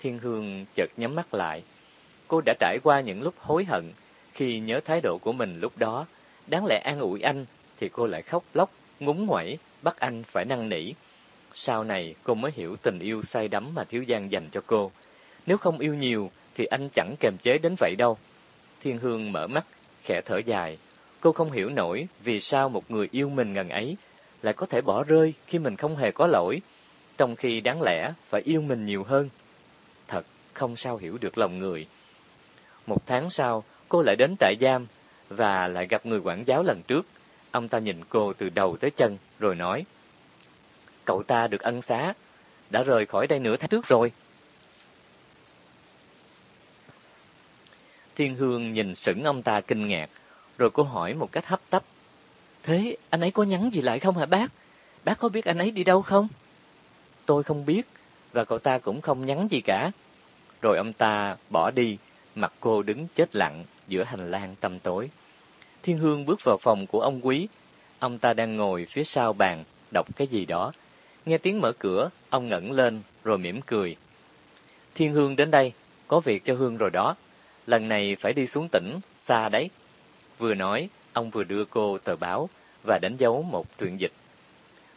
Thiên Hương chợt nhắm mắt lại. Cô đã trải qua những lúc hối hận khi nhớ thái độ của mình lúc đó. Đáng lẽ an ủi anh thì cô lại khóc lóc, ngúng ngoẩy, bắt anh phải năn nỉ. Sau này cô mới hiểu tình yêu say đắm mà Thiếu Giang dành cho cô. Nếu không yêu nhiều thì anh chẳng kềm chế đến vậy đâu. Thiên Hương mở mắt, khẽ thở dài. Cô không hiểu nổi vì sao một người yêu mình ngần ấy lại có thể bỏ rơi khi mình không hề có lỗi, trong khi đáng lẽ phải yêu mình nhiều hơn. Thật không sao hiểu được lòng người. Một tháng sau, cô lại đến trại giam và lại gặp người quản giáo lần trước. Ông ta nhìn cô từ đầu tới chân rồi nói: "Cậu ta được ân xá, đã rời khỏi đây nửa tháng trước rồi." Thiên Hương nhìn sững ông ta kinh ngạc, rồi cô hỏi một cách hấp tấp. Thế anh ấy có nhắn gì lại không hả bác? Bác có biết anh ấy đi đâu không? Tôi không biết, và cậu ta cũng không nhắn gì cả. Rồi ông ta bỏ đi, mặt cô đứng chết lặng giữa hành lang tăm tối. Thiên Hương bước vào phòng của ông Quý. Ông ta đang ngồi phía sau bàn, đọc cái gì đó. Nghe tiếng mở cửa, ông ngẩng lên rồi mỉm cười. Thiên Hương đến đây, có việc cho Hương rồi đó. Lần này phải đi xuống tỉnh, xa đấy. Vừa nói, ông vừa đưa cô tờ báo và đánh dấu một truyện dịch.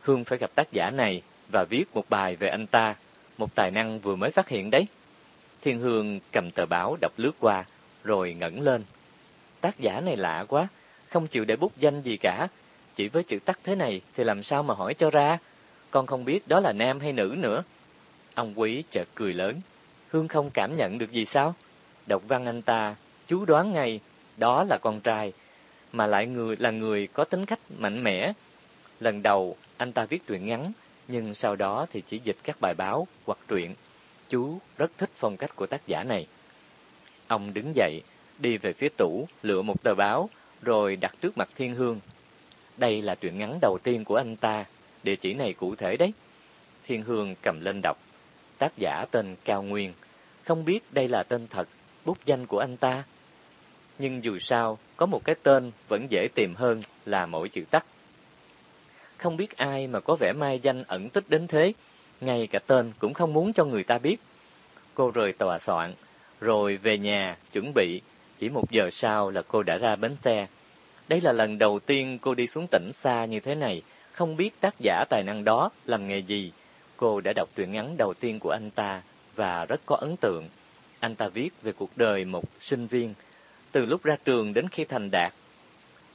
Hương phải gặp tác giả này và viết một bài về anh ta, một tài năng vừa mới phát hiện đấy. Thiên Hương cầm tờ báo đọc lướt qua, rồi ngẩng lên. Tác giả này lạ quá, không chịu để bút danh gì cả. Chỉ với chữ tắt thế này thì làm sao mà hỏi cho ra. Con không biết đó là nam hay nữ nữa. Ông quý chợt cười lớn. Hương không cảm nhận được gì sao? Đọc văn anh ta, chú đoán ngay, đó là con trai, mà lại người là người có tính cách mạnh mẽ. Lần đầu, anh ta viết truyện ngắn, nhưng sau đó thì chỉ dịch các bài báo hoặc truyện. Chú rất thích phong cách của tác giả này. Ông đứng dậy, đi về phía tủ, lựa một tờ báo, rồi đặt trước mặt Thiên Hương. Đây là truyện ngắn đầu tiên của anh ta, địa chỉ này cụ thể đấy. Thiên Hương cầm lên đọc. Tác giả tên Cao Nguyên. Không biết đây là tên thật, bút danh của anh ta. Nhưng dù sao, có một cái tên vẫn dễ tìm hơn là mỗi chữ tắt. Không biết ai mà có vẻ mai danh ẩn tích đến thế, ngay cả tên cũng không muốn cho người ta biết. Cô rời tòa soạn, rồi về nhà, chuẩn bị. Chỉ một giờ sau là cô đã ra bến xe. Đây là lần đầu tiên cô đi xuống tỉnh xa như thế này, không biết tác giả tài năng đó làm nghề gì. Cô đã đọc truyện ngắn đầu tiên của anh ta và rất có ấn tượng. Anh ta viết về cuộc đời một sinh viên, từ lúc ra trường đến khi thành đạt.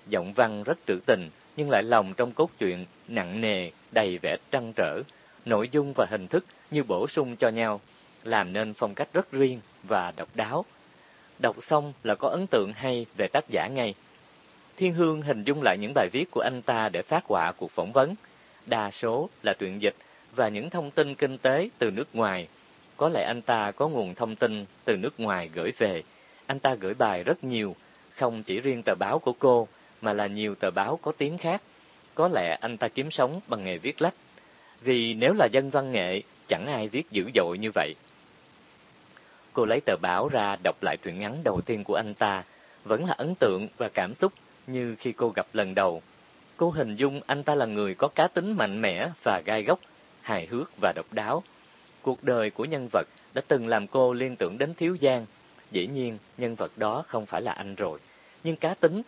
Giọng văn rất trữ tình, nhưng lại lòng trong cốt truyện nặng nề, đầy vẻ trăn trở. Nội dung và hình thức như bổ sung cho nhau, làm nên phong cách rất riêng và độc đáo. Đọc xong là có ấn tượng hay về tác giả ngay. Thiên Hương hình dung lại những bài viết của anh ta để phát họa cuộc phỏng vấn. Đa số là truyện dịch và những thông tin kinh tế từ nước ngoài. Có lẽ anh ta có nguồn thông tin từ nước ngoài gửi về. Anh ta gửi bài rất nhiều, không chỉ riêng tờ báo của cô, mà là nhiều tờ báo có tiếng khác. Có lẽ anh ta kiếm sống bằng nghề viết lách. Vì nếu là dân văn nghệ, chẳng ai viết dữ dội như vậy. Cô lấy tờ báo ra đọc lại truyện ngắn đầu tiên của anh ta, vẫn là ấn tượng và cảm xúc như khi cô gặp lần đầu. Cô hình dung anh ta là người có cá tính mạnh mẽ và gai góc, hài hước và độc đáo. Cuộc đời của nhân vật đã từng làm cô liên tưởng đến Thiếu Giang, dĩ nhiên nhân vật đó không phải là anh rồi. Nhưng cá tính